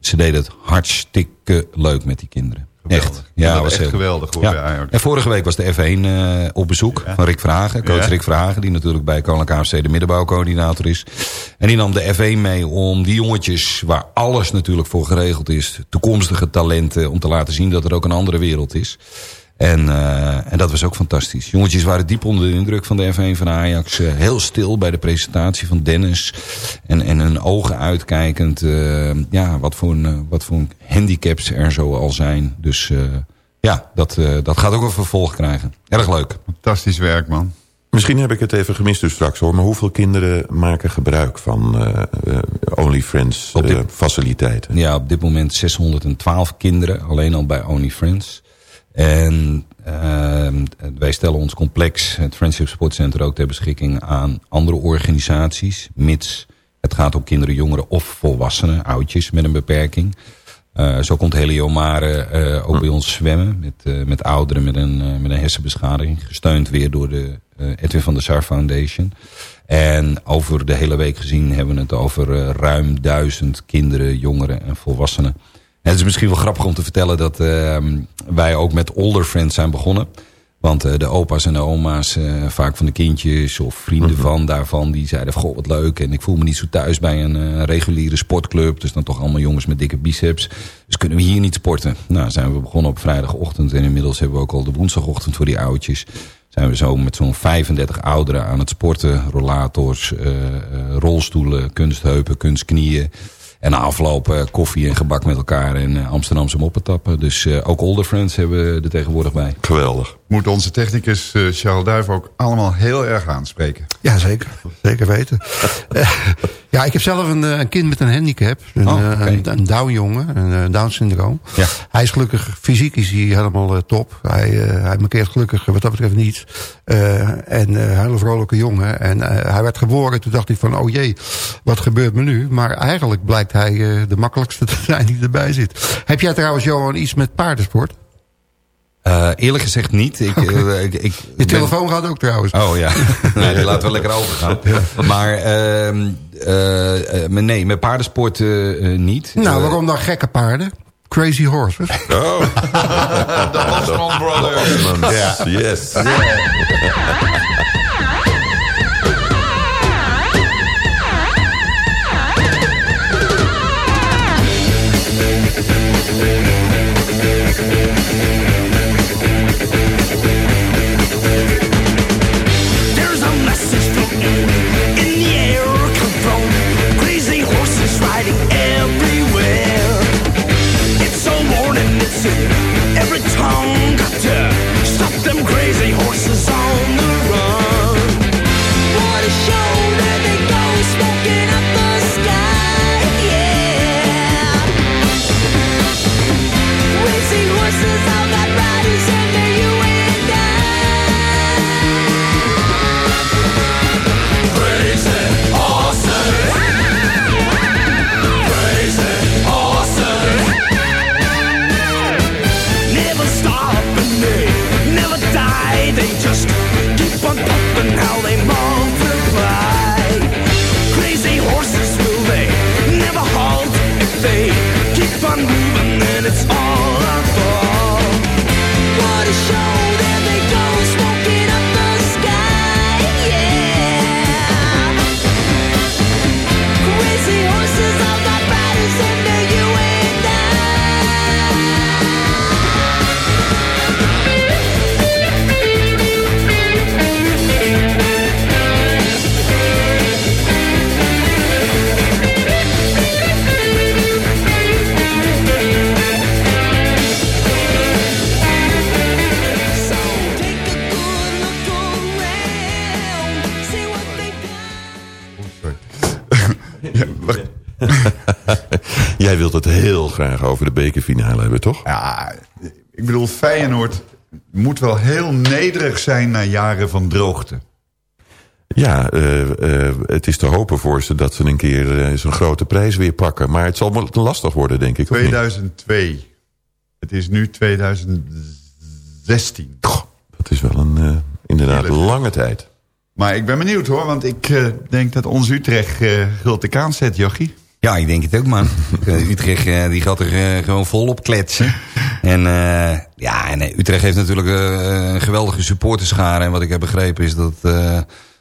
ze deden het hartstikke leuk met die kinderen. Geweldig. Echt. Ja, dat was echt heel- geweldig hoor, Ja. Ajax. En vorige week was de F1 eh, op bezoek van Rick Vragen. Coach Ja. Rick Vragen, die natuurlijk bij Koninklijke AFC de middenbouwcoördinator is. En die nam de F1 mee om die jongetjes, waar alles natuurlijk voor geregeld is... toekomstige talenten, om te laten zien dat er ook een andere wereld is. En, eh, en dat was ook fantastisch. Jongetjes waren diep onder de indruk van de F1 van Ajax. Eh, heel stil bij de presentatie van Dennis. En, en hun ogen uitkijkend. eh, ja, wat voor, een, eh, wat voor een handicaps er zo al zijn. Dus eh, ja, dat, eh, dat gaat ook een vervolg krijgen. Erg leuk. Fantastisch werk, man. Misschien heb ik het even gemist dus straks hoor. Maar hoeveel kinderen maken gebruik van eh eh, OnlyFriends eh, faciliteiten? Ja, op dit moment 612 kinderen. Alleen al bij Only Friends. En uh, wij stellen ons complex, het Friendship Sport Center, ook ter beschikking aan andere organisaties. Mits het gaat om kinderen, jongeren of volwassenen, oudjes met een beperking. Uh, zo komt Heliomare uh, ook bij ons zwemmen. Met, uh, met ouderen met een, met een hersenbeschadiging. Gesteund weer door de Edwin van der Sar Foundation. En over de hele week gezien hebben we het over ruim duizend kinderen, jongeren en volwassenen. Het is misschien wel grappig om te vertellen dat uh, wij ook met Older Friends zijn begonnen. Want uh, de opa's en de oma's, uh, vaak van de kindjes of vrienden Mhm. van daarvan, die zeiden goh wat leuk. En ik voel me niet zo thuis bij een uh, reguliere sportclub. Dus dan toch allemaal jongens met dikke biceps. Dus kunnen we hier niet sporten? Nou, zijn we begonnen op vrijdagochtend. En inmiddels hebben we ook al de woensdagochtend voor die oudjes. Zijn we zo met zo'n 35 ouderen aan het sporten. Rollators, uh, rolstoelen, kunstheupen, kunstknieën. En na afloop uh, koffie en gebak met elkaar en uh, Amsterdamse moppen tappen. Dus uh, ook Older Friends hebben we er tegenwoordig bij. Geweldig. Moet onze technicus uh, Charles Duif ook allemaal heel erg aanspreken. Ja, zeker. Zeker weten. uh, ja, ik heb zelf een, een, kind met een handicap. Een, Oh, een, een Down-jongen, een Down-syndroom. Ja. Hij is gelukkig, fysiek is hij helemaal uh, top. Hij, uh, hij markeert gelukkig wat dat betreft niet. Uh, en een hele vrolijke jongen. En hij werd geboren, toen dacht hij van, oh jee, wat gebeurt me nu? Maar eigenlijk blijkt hij de makkelijkste te zijn die erbij zit. Heb jij trouwens, Johan, iets met paardensport? Uh, eerlijk gezegd niet. Ik, okay. uh, ik, ik Je telefoon ben... gaat ook trouwens. Oh ja, nee, die laten we lekker overgaan. Ja. Maar uh, nee, met paardensport niet. Nou, waarom dan gekke paarden? Crazy Horses. Oh. De Osmond Brothers. Ja. Yes. There's morning, it's wilt het heel graag over de bekerfinale hebben, toch? Ja, ik bedoel, Feyenoord moet wel heel nederig zijn na jaren van droogte. Ja, eh, eh, het is te hopen voor ze dat ze een keer eh, zo'n grote prijs weer pakken. Maar het zal wel lastig worden, denk ik. of niet? 2002. Het is nu 2016. Dat is wel een, inderdaad, lange tijd. Maar ik ben benieuwd hoor, want ik denk dat ons Utrecht uh, gult de kaan zet, Jochie. Ja, ik denk het ook, man. Eh, Utrecht eh, die gaat er eh, gewoon volop kletsen. En eh, ja, en Utrecht heeft natuurlijk een geweldige supporterschare. En wat ik heb begrepen is dat, eh,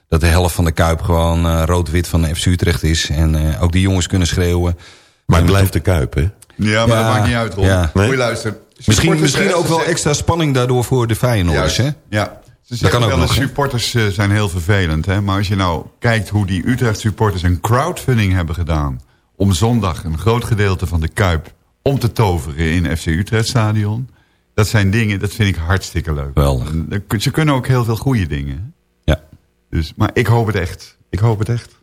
dat de helft van de Kuip gewoon eh, rood-wit van de FC Utrecht is. En eh, ook die jongens kunnen schreeuwen. Maar het blijft de Kuip, hè? Ja, maar dat maakt niet uit, Ron. ja. Moet je luisteren. Misschien, misschien ook wel extra spanning daardoor voor de Feyenoorders, hè? Ja. Ze Dat zeggen kan ook wel nog, supporters zijn heel vervelend. Hè? Maar als je nou kijkt hoe die Utrecht supporters een crowdfunding hebben gedaan... om zondag een groot gedeelte van de Kuip om te toveren in FC Utrecht stadion... dat zijn dingen, dat vind ik hartstikke leuk. Geweldig. Eh, Ze kunnen ook heel veel goede dingen. Ja. Dus, maar ik hoop het echt. Ik hoop het echt.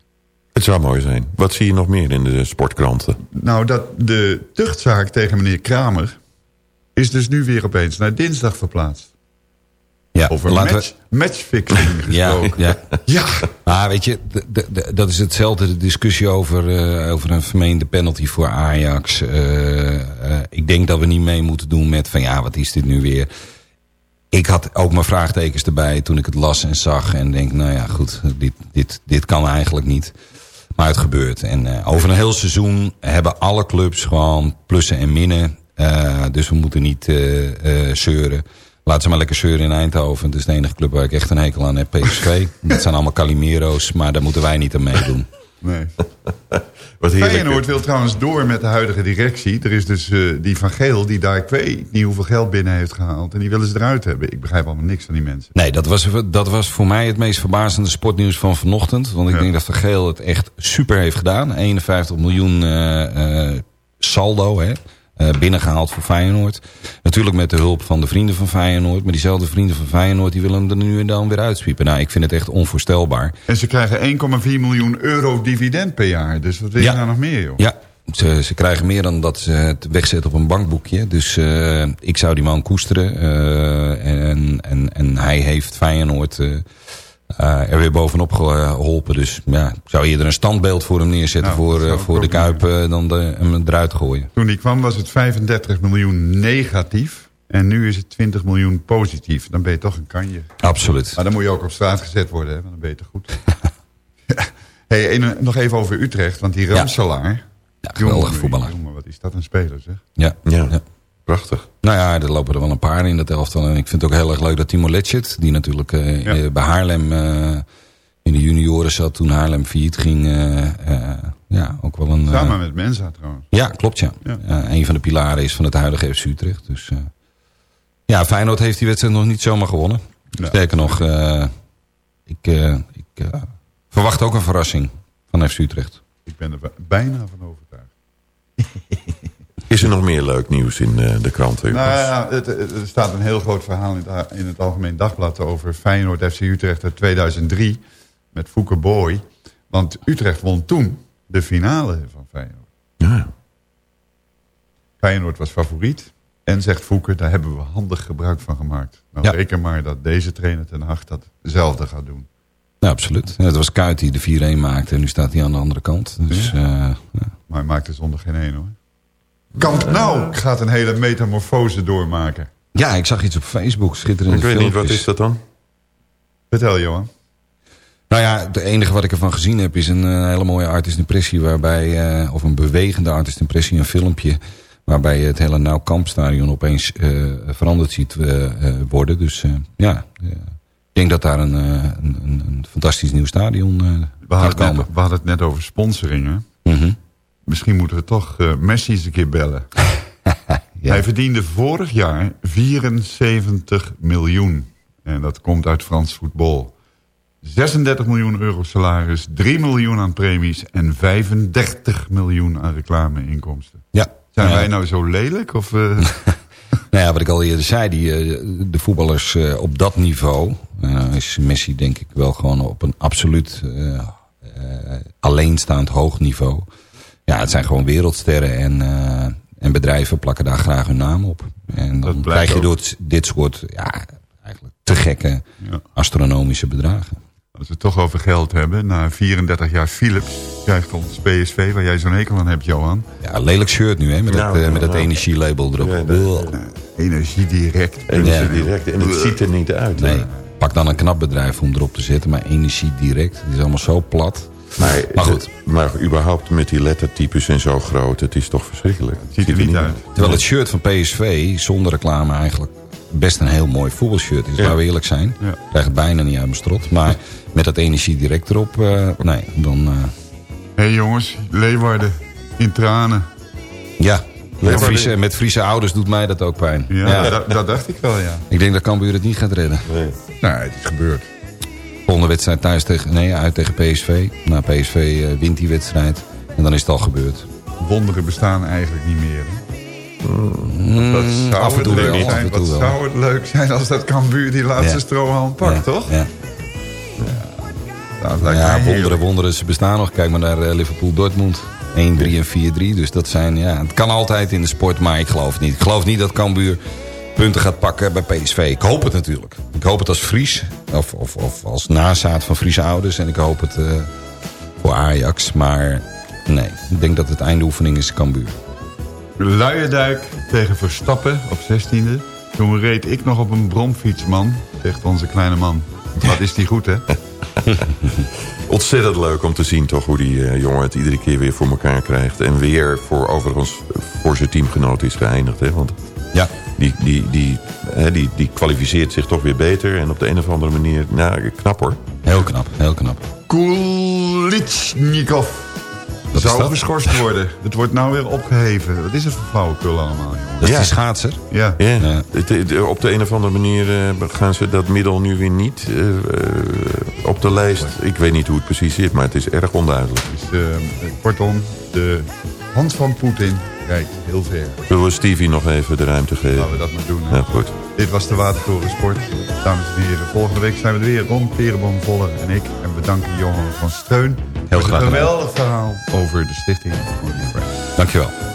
Het zou mooi zijn. Wat zie je nog meer in de sportkranten? Nou, dat de tuchtzaak tegen meneer Kramer... is dus nu weer opeens naar dinsdag verplaatst. Ja, Over laten we- match, matchfixing Ja, gesproken. ja. ja. Maar weet je, dat is hetzelfde de discussie over, eh, over een vermeende penalty voor Ajax. Eh, eh, ik denk dat we niet mee moeten doen met van ja, wat is dit nu weer? Ik had ook mijn vraagtekens erbij toen ik het las en zag. En denk, nou ja, goed, dit, dit, dit kan eigenlijk niet. Maar het gebeurt. En over een heel seizoen hebben alle clubs gewoon plussen en minnen. Dus we moeten niet zeuren. Laat ze maar lekker zeuren in Eindhoven. Het is de enige club waar ik echt een hekel aan heb, PSV. Dat zijn allemaal Calimero's, maar daar moeten wij niet aan meedoen. Nee. Wat heerlijk. Feyenoord wil trouwens door met de huidige directie. Er is dus eh, die van Geel die daar ik weet niet hoeveel geld binnen heeft gehaald. En die willen ze eruit hebben. Ik begrijp allemaal niks van die mensen. Nee, dat was, dat was voor mij het meest verbazende sportnieuws van vanochtend. Want ik denk dat Van Geel het echt super heeft gedaan. 51 miljoen eh, eh, saldo hè, binnengehaald voor Feyenoord. Natuurlijk met de hulp van de vrienden van Feyenoord. Maar diezelfde vrienden van Feyenoord die willen hem er nu en dan weer uitspiepen. Nou, ik vind het echt onvoorstelbaar. En ze krijgen 1,4 miljoen euro dividend per jaar. Dus wat wil je Ja. nou nog meer, joh? Ja, ze, ze krijgen meer dan dat ze het wegzetten op een bankboekje. Dus eh, ik zou die man koesteren. eh, en, en, en hij heeft Feyenoord eh, eh, er weer bovenop geholpen. Dus ja, ik zou eerder een standbeeld voor hem neerzetten Nou, voor, eh, zou voor de Kuip eh, dan de, hem eruit gooien. Toen die kwam was het 35 miljoen negatief. En nu is het 20 miljoen positief. Dan ben je toch een kanje. Absoluut. Maar dan moet je ook op straat gezet worden, hè? want dan ben je toch goed. hey, en, eh, nog even over Utrecht, want die Ramselaar... geweldige jongen, voetballer. jongen, wat is is dat een speler, zeg. Ja. Ja, prachtig. Nou ja, er lopen er wel een paar in dat elftal. En ik vind het ook heel erg leuk dat Timo Letchit, die natuurlijk eh, eh, bij Haarlem eh, in de junioren zat toen Haarlem failliet ging. ja, ook wel een... Samen met Mensa trouwens. Ja, klopt ja. Ja. Een van de pilaren is van het huidige FC Utrecht. Dus ja, Feyenoord heeft die wedstrijd nog niet zomaar gewonnen. Sterker nog, ik, ik verwacht ook een verrassing van FC Utrecht. Ik ben er bijna van overtuigd. Is er nog meer leuk nieuws in eh, de kranten? Nou ja, het, er staat een heel groot verhaal in het, in het Algemeen Dagblad... over Feyenoord FC Utrecht uit 2003 met Fouke Boy. Want Utrecht won toen de finale van Feyenoord. Ja. Feyenoord was favoriet. En zegt Fouke, daar hebben we handig gebruik van gemaakt. Nou, Ja. reken maar dat deze trainer ten Hag datzelfde gaat doen. Ja, absoluut. Ja, het was Kuit die de 4-1 maakte en nu staat hij aan de andere kant. Dus, eh, ja. Maar hij maakt er zonder geen één hoor. Kamp Nou gaat een hele metamorfose doormaken. ja, ik zag iets op Facebook, schitterende Ik weet niet, wat is dat dan? Vertel Johan. Nou ja, het enige wat ik ervan gezien heb is een eh, hele mooie artist impressie waarbij, eh, of een bewegende artist impressie, een filmpje waarbij je het hele Nou Kampstadion opeens eh, veranderd ziet eh, eh, worden. Dus eh, ja, eh, ik denk dat daar een, eh, een, een, fantastisch nieuw stadion eh, We gaat hadden, het komen. net, we hadden het net over sponsoringen. Mhm. Misschien moeten we toch eh, Messi eens een keer bellen. Hij verdiende vorig jaar 74 miljoen. En dat komt uit Frans voetbal. 36 miljoen euro salaris, 3 miljoen aan premies... en 35 miljoen aan reclameinkomsten. Ja. Zijn wij nou zo lelijk? Of, eh, Nou ja, wat ik al eerder zei, die, eh, de voetballers op dat niveau... eh, is Messi denk ik wel gewoon op een absoluut alleenstaand hoog niveau. Ja, het zijn gewoon wereldsterren en, eh, en bedrijven plakken daar graag hun naam op. En dan krijg je ook. door het- dit soort ja, eigenlijk te gekke Ja. astronomische bedragen. Als we het toch over geld hebben... na 34 jaar Philips krijgt ons PSV... waar jij zo'n hekel aan hebt, Johan. Ja, lelijk shirt nu hè, met Nou, dat, eh, met dat nou. energielabel erop. Ja. Energie direct. Energie direct. En het ziet er niet uit. Nee, hè? pak dan een knap bedrijf om erop te zetten, maar energie direct, het is allemaal zo plat. Maar, Maar goed. Maar überhaupt met die lettertypes en zo groot, het is toch verschrikkelijk. Het ziet er niet uit. Terwijl het shirt van PSV zonder reclame eigenlijk best een heel mooi voetbalshirt is. Ja. Laten we eerlijk zijn. Ja. Ik krijg het bijna niet uit mijn strot. Maar met dat energie direct erop, eh, nee, dan... eh, Hé hey jongens, Leeuwarden in tranen. ja, met Friese, met Friese ouders doet mij dat ook pijn. Ja, Dat, dat dacht ik wel, ja. Ik denk dat Cambuur het niet gaat redden. Nee. Nou, het is gebeurd. Volgende wedstrijd thuis tegen, nee, uit tegen PSV. Nou, PSV eh, wint die wedstrijd. En dan is het al gebeurd. Wonderen bestaan eigenlijk niet meer. Mm, Wat zou af en toe het leuk wel, zijn, wat zou het leuk zijn als dat Cambuur die laatste Ja. strohalm pakt, Ja, toch? Ja. Dat ja, wonderen, wonderen, ze bestaan nog. Kijk maar naar eh, Liverpool-Dortmund. 1-3 en 4-3. Dus dat zijn, ja, het kan altijd in de sport, maar ik geloof het niet. Ik geloof niet dat Cambuur punten gaat pakken bij PSV. Ik hoop het natuurlijk. Ik hoop het als Fries, of, of, of als nazaat van Friese ouders. En ik hoop het eh, voor Ajax. Maar nee, ik denk dat het eindoefening is Cambuur. Luierdijk tegen Verstappen op 16e. Toen reed ik nog op een bromfiets, man, zegt onze kleine man. Wat is die goed, hè? Ontzettend leuk om te zien toch hoe die eh, jongen het iedere keer weer voor elkaar krijgt. En weer voor overigens voor zijn teamgenoot is geëindigd. Hè? Want Ja. Die, die, die, hè, die, die kwalificeert zich toch weer beter. En op de een of andere manier, nou knap hoor. Heel knap, heel knap. Kulitschnikov is zou dat? geschorst worden. Het wordt nou weer opgeheven. Wat is het voor flauwekul allemaal, jongen? Dat is Ja. die schaatser. Ja. Ja, Ja. Het, het- op de een of andere manier eh, gaan ze dat middel nu weer niet eh, eh, op de lijst. Ik weet niet hoe het precies zit, maar het is erg onduidelijk. Dus, kortom, de hand van Poetin reikt heel ver. Zullen we Stevie nog even de ruimte geven? Laten we dat maar doen. Ja, goed. Dit was de Watertoren Sport. Dames en heren, volgende week zijn we er weer. Ron Perenboom, Voller en ik. En we danken Johan van Steun Heel graag een geweldig verhaal over de stichting. Dankjewel.